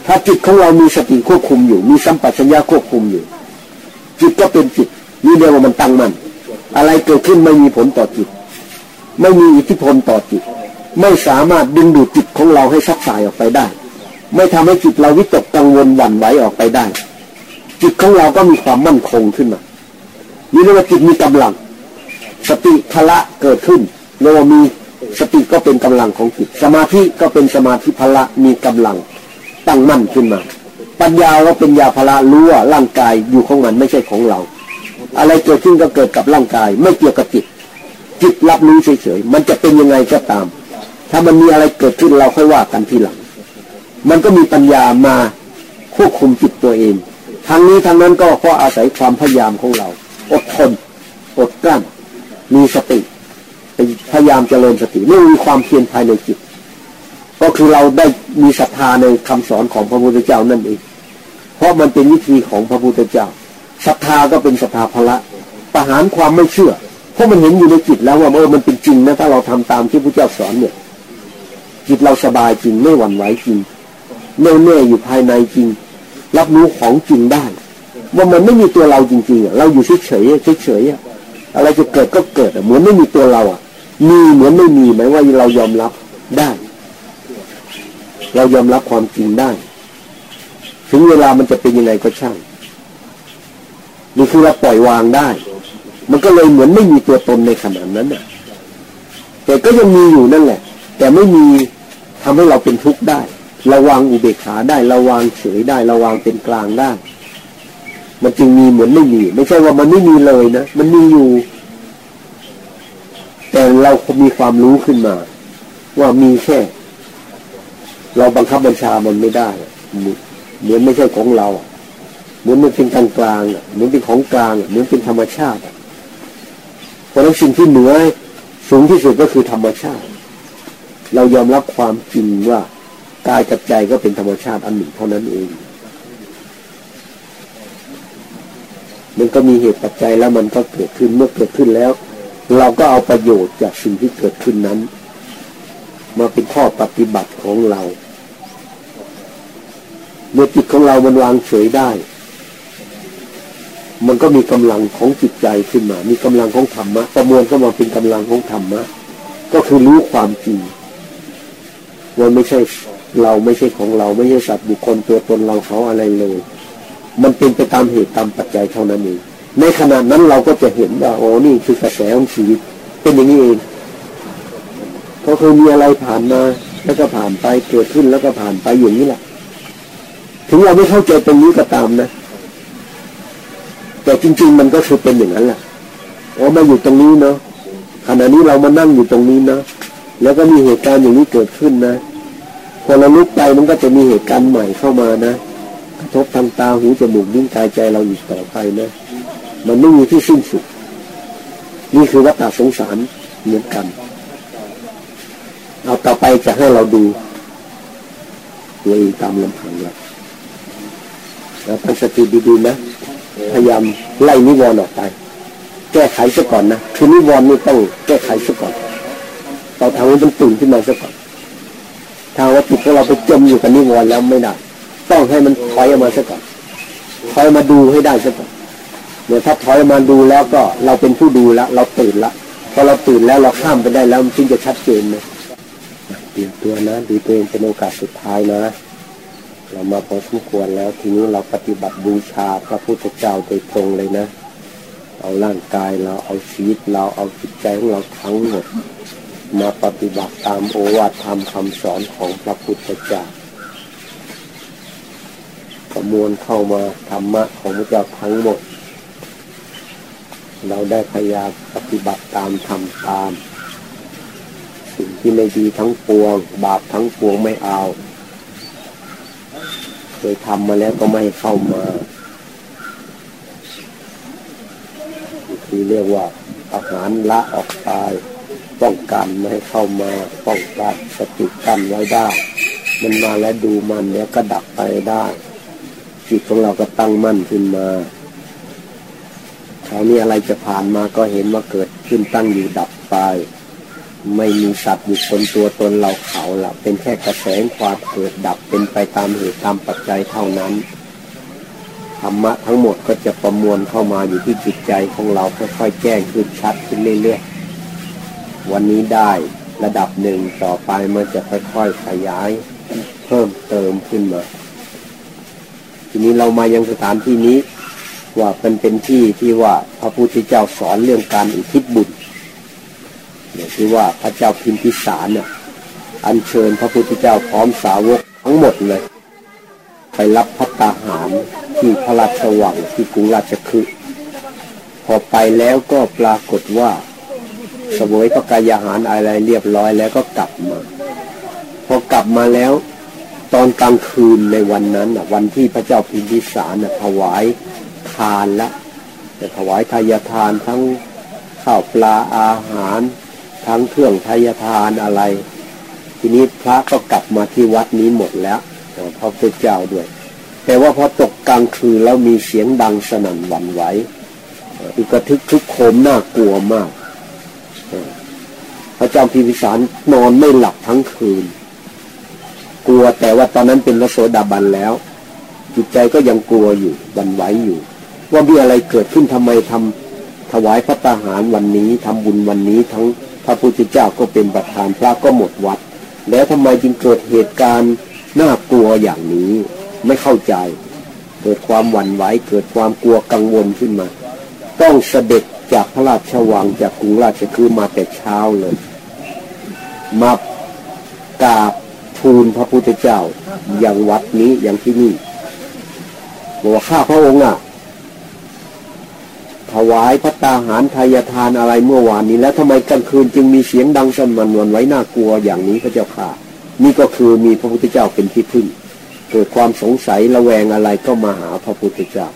ถ้าจิตของเรามีสติควบคุมอยู่ มีสัมปชัญญะควบคุมอยู่ จิตก็เป็นจิตนี่เรียกว่ามันตั้งมัน่นอะไรเกิดขึ้นไม่มีผลต่อจิต ไม่มีอิทธิพลต่อจิต ไม่สามารถดึงดูดจิตของเราให้ซักสายออกไปได้ ไม่ทำให้จิตเราวิตกกังวลหวั่นไหวออกไปได้ จิตของเราก็มีความมั่นคงขึ้นมานี่เรียกว่าจิตมีกำลัง สติพละเกิดขึ้น เรียกว่ามีสติก็เป็นกำลังของจิต สมาธิก็เป็นสมาธิพละมีกำลังตั้งมั่นขึ้นมา ปัญญาก็เป็นยาพละรู้ว่าร่างกายอยู่ของมันไม่ใช่ของเรา อะไรเกิดขึ้นก็เกิดกับร่างกาย ไม่เกี่ยวกับจิต จิตรับรู้เฉยๆมันจะเป็นยังไงก็ตาม ถ้ามันมีอะไรเกิดขึ้นเราค่อยว่ากันทีหลัง มันก็มีปัญญามาควบคุมจิตตัวเองทางนี้ทางนั้นก็เพราะอาศัยความพยายามของเรา อดทนอดกลั้นมีสติ พยายามเจริญสติไม่มีความเพียรภายในจิต ก็คือเราได้มีศรัทธาในคำสอนของพระพุทธเจ้านั่นเอง เพราะมันเป็นวิธีของพระพุทธเจ้าศรัทธาก็เป็นศรัทธาพละประหารความไม่เชื่อ เพราะมันเห็นอยู่ในจิตแล้วว่าเออมันเป็นจริงนะถ้าเราทำตามที่พระเจ้าสอนเนี่ย จิตเราสบายจริงไม่หวั่นไหวจริงแน่แน่อยู่ภายในจริง รับรู้ของจริงได้ว่ามันไม่มีตัวเราจริงๆเราอยู่เฉยเฉยเฉยๆอะไรจะเกิดก็เกิดเหมือนไม่มีตัวเราอะ มีเหมือนไม่มีหมายว่าเรายอมรับได้ เรายอมรับความจริงได้ ถึงเวลามันจะเป็นยังไงก็ช่างนี่คือเราปล่อยวางได้ มันก็เลยเหมือนไม่มีตัวตนในขณะนั้นน่ะ แต่ก็ยังมีอยู่นั่นแหละ แต่ไม่มีทำให้เราเป็นทุกข์ได้ระวังอุเบกขาได้ระวังเฉยได้ระวังเป็นกลางได้ มันจึงมีเหมือนไม่มี ไม่ใช่ว่ามันไม่มีเลยนะ มันมีอยู่ แต่เรามีความรู้ขึ้นมา ว่ามีแค่ เราบังคับบัญชามันไม่ได้ เหมือนไม่ใช่ของเรา เหมือนมันเป็นกลางกลางเหมือนเป็นของกลางเหมือนเป็นธรรมชาติเพราะนั้นสิ่งที่เหนือสูงที่สุดก็คือธรรมชาติ เรายอมรับความจริงว่ากายกับใจก็เป็นธรรมชาติอันหนึ่งเท่านั้นเอง มันก็มีเหตุปัจจัยแล้วมันก็เกิดขึ้นเมื่อเกิดขึ้นแล้ว เราก็เอาประโยชน์จากสิ่งที่เกิดขึ้นนั้น มาเป็นข้อปฏิบัติของเรา เมื่อจิตของเรามันวางเฉยได้ มันก็มีกำลังของจิตใจขึ้นมา มีกำลังของธรรมะ ประมวลเข้ามาเป็นกำลังของธรรมะ ก็คือรู้ความจริงว่าไม่ใช่เราไม่ใช่ของเราไม่ใช่สัตว์บุคคลตัวตนเราเขาอะไรเลย มันเป็นไปตามเหตุตามปัจจัยเท่านั้นเอง ในขณะนั้นเราก็จะเห็นว่าโอ้นี่คือกระแสของชีวิต เป็นอย่างนี้เองก็คือมีอะไรผ่านมาแล้วก็ผ่านไปเกิดขึ้นแล้วก็ผ่านไปอย่างนี้แหละถึงเราไม่เข้าใจตรงนี้ก็ตามนะ แต่จริง ๆ มันก็คือเป็นอย่างนั้นแหละอ๋อมาอยู่ตรงนี้เนาะขณะนี้เรามานั่งอยู่ตรงนี้นะแล้วก็มีเหตุการณ์อย่างนี้เกิดขึ้นนะพอเราลุกไปมันก็จะมีเหตุการณ์ใหม่เข้ามานะกระทบทางตาหูจมูกนิ้วกายใจเราอยู่ต่อไปนะ มันไม่มีที่สิ้นสุด นี่คือวัฏสงสารเหมือนกัน เอาต่อไปจะให้เราดูตัวเองตามลำพังเราเราตั้งสติดีๆนะ พยายามไล่นิวรณ์ออกไป แก้ไขซะก่อนนะ คือนิวรณ์นี่ต้องแก้ไขซะก่อนเราทำให้มันตื่นขึ้นมาซะก่อนถ้าว่าจิตของเราไปจมอยู่กับนิวรณ์แล้วไม่ได้ ต้องให้มันถอยออกมาซะก่อนถอยมาดูให้ได้ซะก่อน เนี่ยถ้าถอยมาดูแล้วก็เราเป็นผู้ดูแล้ว เราตื่นล้วพอเราตื่นแล้วเราข้ามไปได้แล้วมันจึงจะชัดเจนนะเตรียมตัวนะดูตัวเองเป็นโอกาสสุดท้ายนะ เรามาพอสมควรแล้ว ทีนี้เราปฏิบัติบูชาพระพุทธเจ้าโดยตรงเลยนะ เอาร่างกายเราเอาชีวิตเราเอาจิตใจของเราทั้งหมดมาปฏิบัติตามโอวาทธรรมคำสอนของพระพุทธเจ้าประมวลเข้ามาธรรมะของพระเจ้าทั้งหมด เราได้พยายามปฏิบัติตามทำตาม สิ่งที่ไม่ดีทั้งปวง บาปทั้งปวงไม่เอาเคยทำมาแล้วก็ไม่เข้ามาคือเรียกว่าอาหารละออกไปป้องกันไม่ให้เข้ามาป้องกันสติกันไว้ได้ มันมาแล้วดูมันแล้วก็ดับไปได้จิตของเราก็ตั้งมั่นขึ้นมา คราวนี้อะไรจะผ่านมาก็เห็นว่าเกิดขึ้นตั้งอยู่ดับไป ไม่มีสัตว์บุคคลตัวตนเราเขาละเป็นแค่กระแสความเกิดดับเป็นไปตามเหตุตามปัจจัยเท่านั้นธรรมะทั้งหมดก็จะประมวลเข้ามาอยู่ที่จิตใจของเราค่อยๆแจ้งขึ้นชัดขึ้นเรื่อยๆวันนี้ได้ระดับหนึ่งต่อไปมันจะค่อยๆขยายเพิ่มเติมขึ้นมา ทีนี้เรามายังสถานที่นี้ ว่าเป็นเป็นที่ที่ว่าพระพุทธเจ้าสอนเรื่องการอุทิศบุญเนี่ยคือว่าพระเจ้าพิมพิสารเนี่ยอัญเชิญพระพุทธเจ้าพร้อมสาวกทั้งหมดเลย ไปรับพัตตาหารที่พระราชวังที่กรุงราชคฤห์พอไปแล้วก็ปรากฏว่าสวยพระกายอาหารอะไรเรียบร้อยแล้วก็กลับมา พอกลับมาแล้ว ตอนกลางคืนในวันนั้นวันที่พระเจ้าพิมพิสารถวาย ทานละจะถวายทายทานทั้งข้าวปลาอาหาร ทั้งเครื่องทายทานอะไร ทีนี้พระก็กลับมาที่วัดนี้หมดแล้วพระพุทธเจ้าด้วย แต่ว่าพอตกกลางคืนแล้วมีเสียงดังสนั่นหวั่นไหวอึกทึกทุกโคมน่ากลัวมาก พระเจ้าพิมพิสารนอนไม่หลับทั้งคืน กลัวแต่ว่าตอนนั้นเป็นพระโสดาบันแล้ว จิตใจก็ยังกลัวอยู่บันไหวอยู่ ว่ามีอะไรเกิดขึ้นทำไมทำถวายพระตาหารวันนี้ทำบุญวันนี้ทั้งพระพุทธเจ้าก็เป็นประธานพระก็หมดวัด แล้วทำไมจึงเกิดเหตุการณ์น่ากลัวอย่างนี้ไม่เข้าใจ เกิดความหวั่นไหวเกิดความกลัวกังวลขึ้นมา ต้องเสด็จจากพระราชวังจากกรุงราชคือมาแต่เช้าเลย มากราบทูลพระพุทธเจ้าอย่างวัดนี้อย่างที่นี่บอกว่าข้าพระองค์อะ ถวายพระตาหารทายทานอะไรเมื่อวานนี้ แล้วทำไมกลางคืนจึงมีเสียงดังสนั่นวันไหวน่ากลัวอย่างนี้พระเจ้าค่ะ นี่ก็คือมีพระพุทธเจ้าเป็นที่พึ่ง เกิดความสงสัยระแวงอะไรก็มาหาพระพุทธเจ้า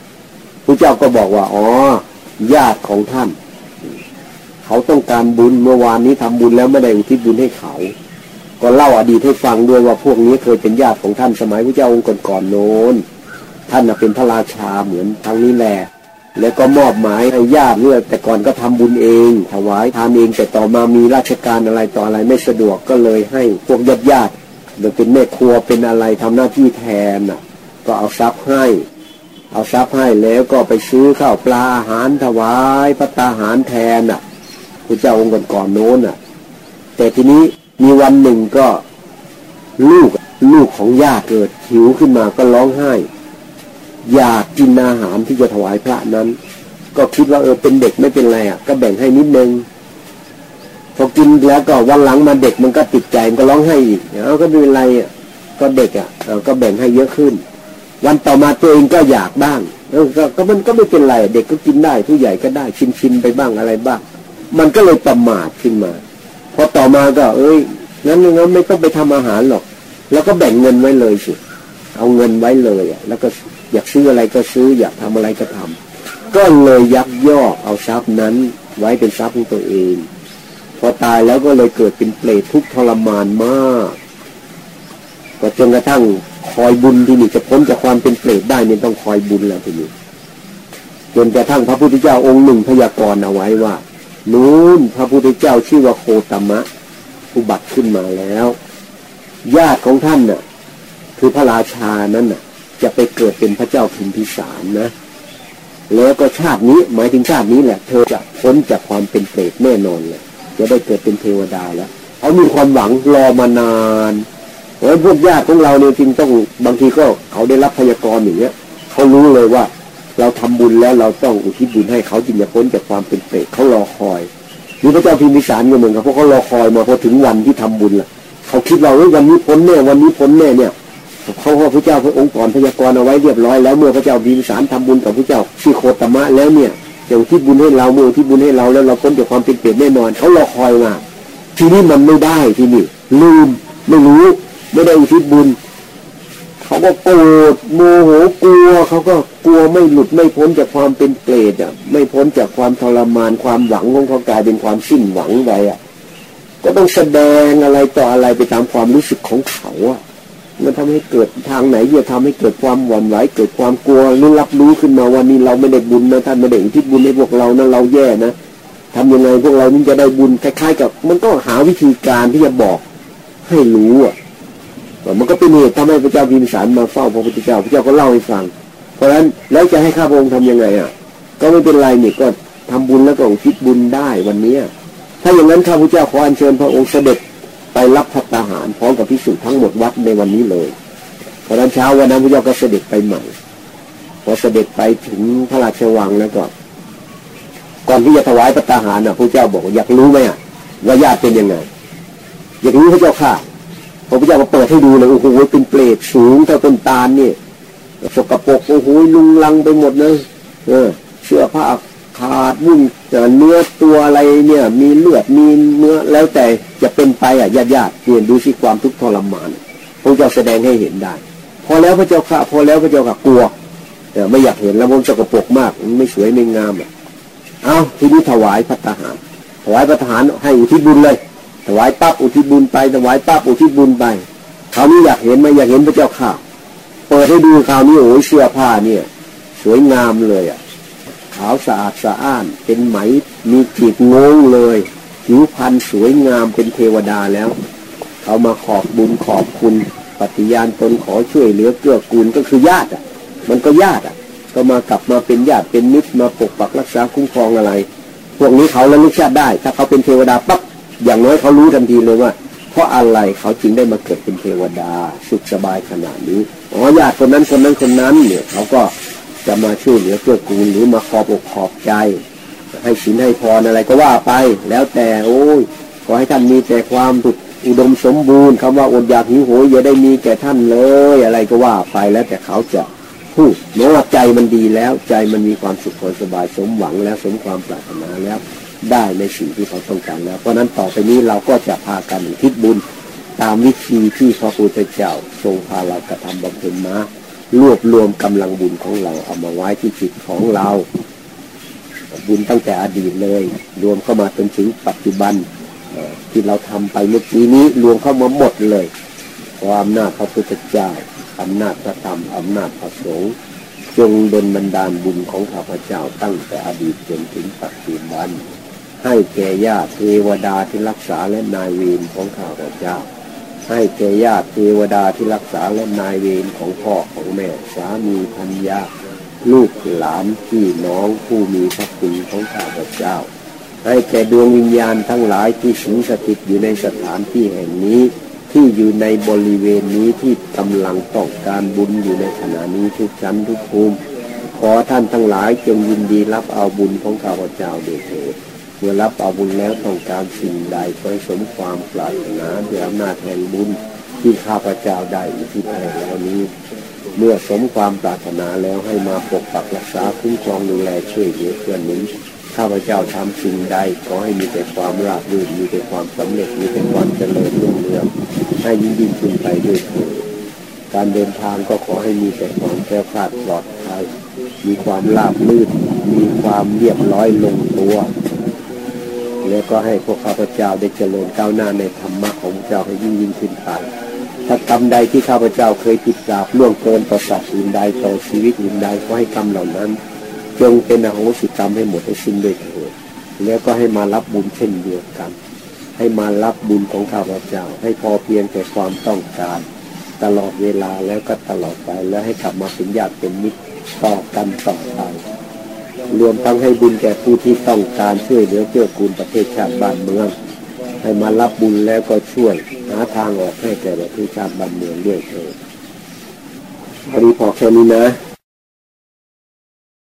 พระเจ้าก็บอกว่าอ๋อญาติของท่าน เขาต้องการบุญเมื่อวานนี้ทำบุญแล้วไม่ได้อุทิศบุญให้เขา ก็เล่าอดีตให้ฟังด้วยว่าพวกนี้เคยเป็นญาติของท่านสมัยพระเจ้าองค์ก่อนๆโน้นท่านเป็นพระราชาเหมือนทางนี้แหละ แล้วก็มอบหมายให้ญาติเลือกแต่ก่อนก็ทำบุญเอง ถวายทานเองแต่ต่อมามีราชการอะไรต่ออะไรไม่สะดวกก็เลยให้พวกญาติญาติโดยเป็นแม่ครัวเป็นอะไรทำหน้าที่แทนน่ะ ก็เอาทรัพย์ให้ เอาทรัพย์ให้แล้วก็ไปซื้อข้าวปลาอาหารถวายพระตาหารแทนอะพระเจ้าองค์ก่อนโน้นอะ แต่ทีนี้มีวันหนึ่งก็ลูกลูกของญาติเกิดหิวขึ้นมาก็ร้องไห้ อยากกินอาหารที่จะถวายพระนั้น ก็คิดว่าเออเป็นเด็กไม่เป็นไรอะ ก็แบ่งให้นิดนึงพอกินแล้วก็วันหลังมาเด็กมันก็ติดใจมันก็ร้องไห้อีกเอาก็ไม่เป็นไรอะก็เด็กอะเราก็แบ่งให้เยอะขึ้น วันต่อมาตัวเองก็อยากบ้างเออก็มันก็ไม่เป็นไร เด็กก็กินได้ ผู้ใหญ่ก็ได้ชิมชิมไปบ้างอะไรบ้าง มันก็เลยประมาทขึ้นมาพอต่อมาก็ เอ้ยงั้นงั้นไม่ต้องไปทำอาหารหรอก แล้วก็แบ่งเงินไว้เลยสิเอาเงินไว้เลยอะ แล้วก็ อยากซื้ออะไรก็ซื้ออยากทำอะไรก็ทำก็เลยยักยอกเอาทรัพย์นั้นไว้เป็นทรัพย์ของตัวเอง พอตายแล้วก็เลยเกิดเป็นเปรตทุกข์ทรมานมากก็จนกระทั่งคอยบุญที่นี่จะพ้นจากความเป็นเปรตได้เนี่ยต้องคอยบุญแล้วทีนี้จนกระทั่งพระพุทธเจ้าองค์หนึ่งพยากรณ์เอาไว้ว่านู้นพระพุทธเจ้าชื่อว่าโคตมะอุบัติขึ้นมาแล้ว ญาติของท่านน่ะ คือพระราชานั้นน่ะ จะไปเกิดเป็นพระเจ้าพิมพิสารนะ แล้วก็ชาตินี้หมายถึงชาตินี้แหละ เธอจะพ้นจากความเป็นเปรตแน่นอนเลยจะได้เกิดเป็นเทวดาแล้วเขามีความหวังรอมานานเพราะพวกญาติของเราเนี่ยจริงต้องบางทีก็เขาได้รับพยากรณ์อย่างเงี้ยเขารู้เลยว่า เราทำบุญแล้วเราต้องอุทิศบุญให้เขาจึงจะพ้นจากความเป็นเปรตเขารอคอยนี่พระเจ้าพิมพิสารก็เหมือนกันเพราะเขารอคอยมาพอถึงวันที่ทำบุญล่ะ เขาคิดเราวันนี้พ้นแน่วันนี้พ้นแน่เนี่ย เขาพระพระเจ้าพระองค์ก่อนพยากรณ์เอาไว้เรียบร้อยแล้วเมื่อพระเจ้าพิมพิสารทำบุญกับพระเจ้าชื่อโคตมะแล้วเนี่ยจะอุทิศบุญให้เราเมื่อทิศบุญให้เราแล้วเราพ้นจากความเป็นเปรตแน่นอนเขารอคอยมาทีนี้มันไม่ได้ที่นี่ลืมไม่รู้ไม่ได้อุทิศบุญเขาก็โกรธโมโหกลัวเขาก็กลัวไม่หลุดไม่พ้นจากความเป็นเปรตอะ ไม่พ้นจากความทรมานความหวังของเขากลายเป็นความสิ้นหวังไปอะ ก็ต้องแสดงอะไรต่ออะไรไปตามความรู้สึกของเขาอะ มันทำให้เกิดทางไหนจะทำให้เกิดความหวั่นไหวเกิดความกลัวหรือรับรู้ขึ้นมาวันนี้เราไม่ได้บุญนะท่านไม่ได้อุทิศบุญให้พวกเรานะเราแย่นะทำยังไงพวกเรานี่จะได้บุญคล้ายๆกับ มันก็หาวิธีการที่จะบอกให้รู้อะมันก็เป็นเหตุทำให้พระเจ้าพิมสารมาเฝ้าพระพุทธเจ้าพระเจ้าก็เล่าให้ฟัง เพราะฉะนั้นแล้วจะให้ข้าพระองค์ทำยังไงอะ ก็ไม่เป็นไรนี่ก็ทำบุญแล้วก็อุทิศบุญได้วันนี้ถ้าอย่างนั้นข้าพระเจ้าขออัญเชิญพระองค์เสด็จ รับพัตาหารพร้อมกับพิสุทั้งหมดวัดในวันนี้เลยพอตอนเช้าวันนั้นพระเจ้าก็เสด็จไปใหม่ พอเสด็จไปถึงพระราชวังแล้วก็ ก่อนที่จะถวายพัตาหารนะพระเจ้าบอกอยากรู้ไหมอะว่าญาติเป็นยังไงอยากรู้พระเจ้าค่ะพระพุทธเจ้าก็เปิดให้ดูเลยโอ้โหเป็นเปรตสูงเท่าต้นตาลเนี่ยสกปรกโอ้โหลุงลังไปหมดเลยเออเสื้อผ้า ขาดวุ่นเนื้อตัวอะไรเนี่ย มีเลือดมีเนื้อแล้วแต่จะเป็นไปอะญาติญาติเรียนดูสิความทุกข์ทรมานพระเจ้าแสดงให้เห็นได้ พอแล้วพระเจ้าค่ะ พอแล้วพระเจ้าค่ะกลัวแต่ไม่อยากเห็นแล้วมันสกปรกมากมันไม่สวยไม่งามอะเอาทีนี้ถวายพระทหารถวายพระทหารให้อุทิศบุญเลย ถวายปั๊บอุทิศบุญไป ถวายปั๊บอุทิศบุญไปคราวนี้อยากเห็นไหมอยากเห็นพระเจ้าข่าเปิดให้ดูคราวนี้โอ้ยเสื้อผ้าเนี่ย สวยงามเลยอะ ขาวสะอาดสะอ้าน เป็นไหมมีกีดงงเลยผิวพรรณสวยงามเป็นเทวดาแล้ว เขามาขอบบุญขอบคุณ ปฏิญาณตนขอช่วยเหลือเกื้อกูลก็คือญาติอะ มันก็ญาติอะ ก็มากลับมาเป็นญาติเป็นมิตรมาปกปักรักษาคุ้มครองอะไร พวกนี้เขาระลึกชาติได้ ถ้าเขาเป็นเทวดาปั๊บอย่างน้อยเขารู้ทันทีเลยว่า เพราะอะไรเขาจึงได้มาเกิดเป็นเทวดาสุขสบายขนาดนี้อ๋อญาติคนนั้นคนนั้นคนนั้นเนี่ยเขาก็ จะมาช่วยเหลือเกื้อกูลหรือมาขอบอกขอบใจ ให้สินให้พรอะไรก็ว่าไป แล้วแต่โอ้ยขอให้ท่านมีแต่ความถูกอุดมสมบูรณ์คำว่าอดอยากหิวโหยอย่าได้มีแก่ท่านเลย อะไรก็ว่าไปแล้วแต่เขาจะพูดเมื่อใจมันดีแล้วใจมันมีความสุขสบายสมหวังแล้วสมความปรารถนาแล้ว ได้ในสิ่งที่เขาต้องการแล้ว เพราะนั้นต่อไปนี้เราก็จะพากันคิดบุญ ตามวิธีที่พระพุทธเจ้าทรงพาเรากระทำบำเพ็ญมา รวบรวมกำลังบุญของเราเอามาไว้ที่จิตของเรา บุญตั้งแต่อดีตเลย รวมเข้ามาจนถึงปัจจุบันที่เราทำไปเมื่อกี้นี้รวมเข้ามาหมดเลย ความนาจพระพุทธเจ้าอำนาจพระธรรมอำนาจพระสงฆ์จงดลบันดาลบุญของข้าพเจ้าตั้งแต่อดีตจนถึงปัจจุบัน ให้แก่ญาติเทวดาที่รักษาและนายเวรของข้าพเจ้า ให้แก่ญาติเทวดาที่รักษาและนายเวรของพ่อของแม่สามีพันยาลูกหลานพี่น้องผู้มีพระคุณของข้าพเจ้า ให้แก่ดวงวิญญาณทั้งหลายที่สิงสถิตอยู่ในสถานที่แห่งนี้ ที่อยู่ในบริเวณนี้ที่กำลังต้องการบุญอยู่ในขณะนี้ทุกชั้นทุกภูมิ ขอท่านทั้งหลายจงยินดีรับเอาบุญของข้าพเจ้าเดชเถิด มื่อรับอาบุญแล้วต้องการสิ่งใดขอให้สมความปรารถนาด้วยอำนาจแห่งบุญที่ข้าพเจ้าได้อุทิศให้แล้วนี้ เมื่อสมความปรารถนาแล้วให้มาปกปักรักษาคุ้มครองดูแลช่วยเหลือเพื่อนนุนข้าพเจ้าทำสิ่งใดขอให้มีแต่ความราบรื่นมีแต่ความสำเร็จมีแต่ความเจริญรุ่งเรืองให้ยิ่งยิ่งขึ้นไปด้วยเถิดการเดินทางก็ขอให้มีแต่ความแค้วคลาดปลอดภัยมีความราบรื่นมีความเรียบร้อยลงตัว แล้วก็ให้พวกข้าพเจ้าได้เจริญก้าวหน้าในธรรมะของเจ้าให้ยิ่งยิ่งขึ้นไปถ้ากรรมใดที่ข้าพเจ้าเคยผิดกาบล่วงเกินต่อสัตว์อื่นใดต่อชีวิตอื่นใดก็ให้กรรมเหล่านั้น จงเป็นอโหสิกรรมให้หมดให้สิ้นด้วยเถิดแล้วก็ให้มารับบุญเช่นเดียวกัน ให้มารับบุญของข้าพเจ้า ให้พอเพียงแต่ความต้องการ ตลอดเวลาแล้วก็ตลอดไปแล้วให้กลับมาเป็นญาติเป็นมิตรต่อกันต่อไป รวมทั้งให้บุญแก่ผู้ที่ต้องการช่วยเหลือเกื้อกูลประเทศชาติบ้านเมือง ให้มารับบุญแล้วก็ช่วยหาทางออกให้แก่ประเทศชาติบ้านเมืองด้วยเถิดพอดีพอแค่นี้นะ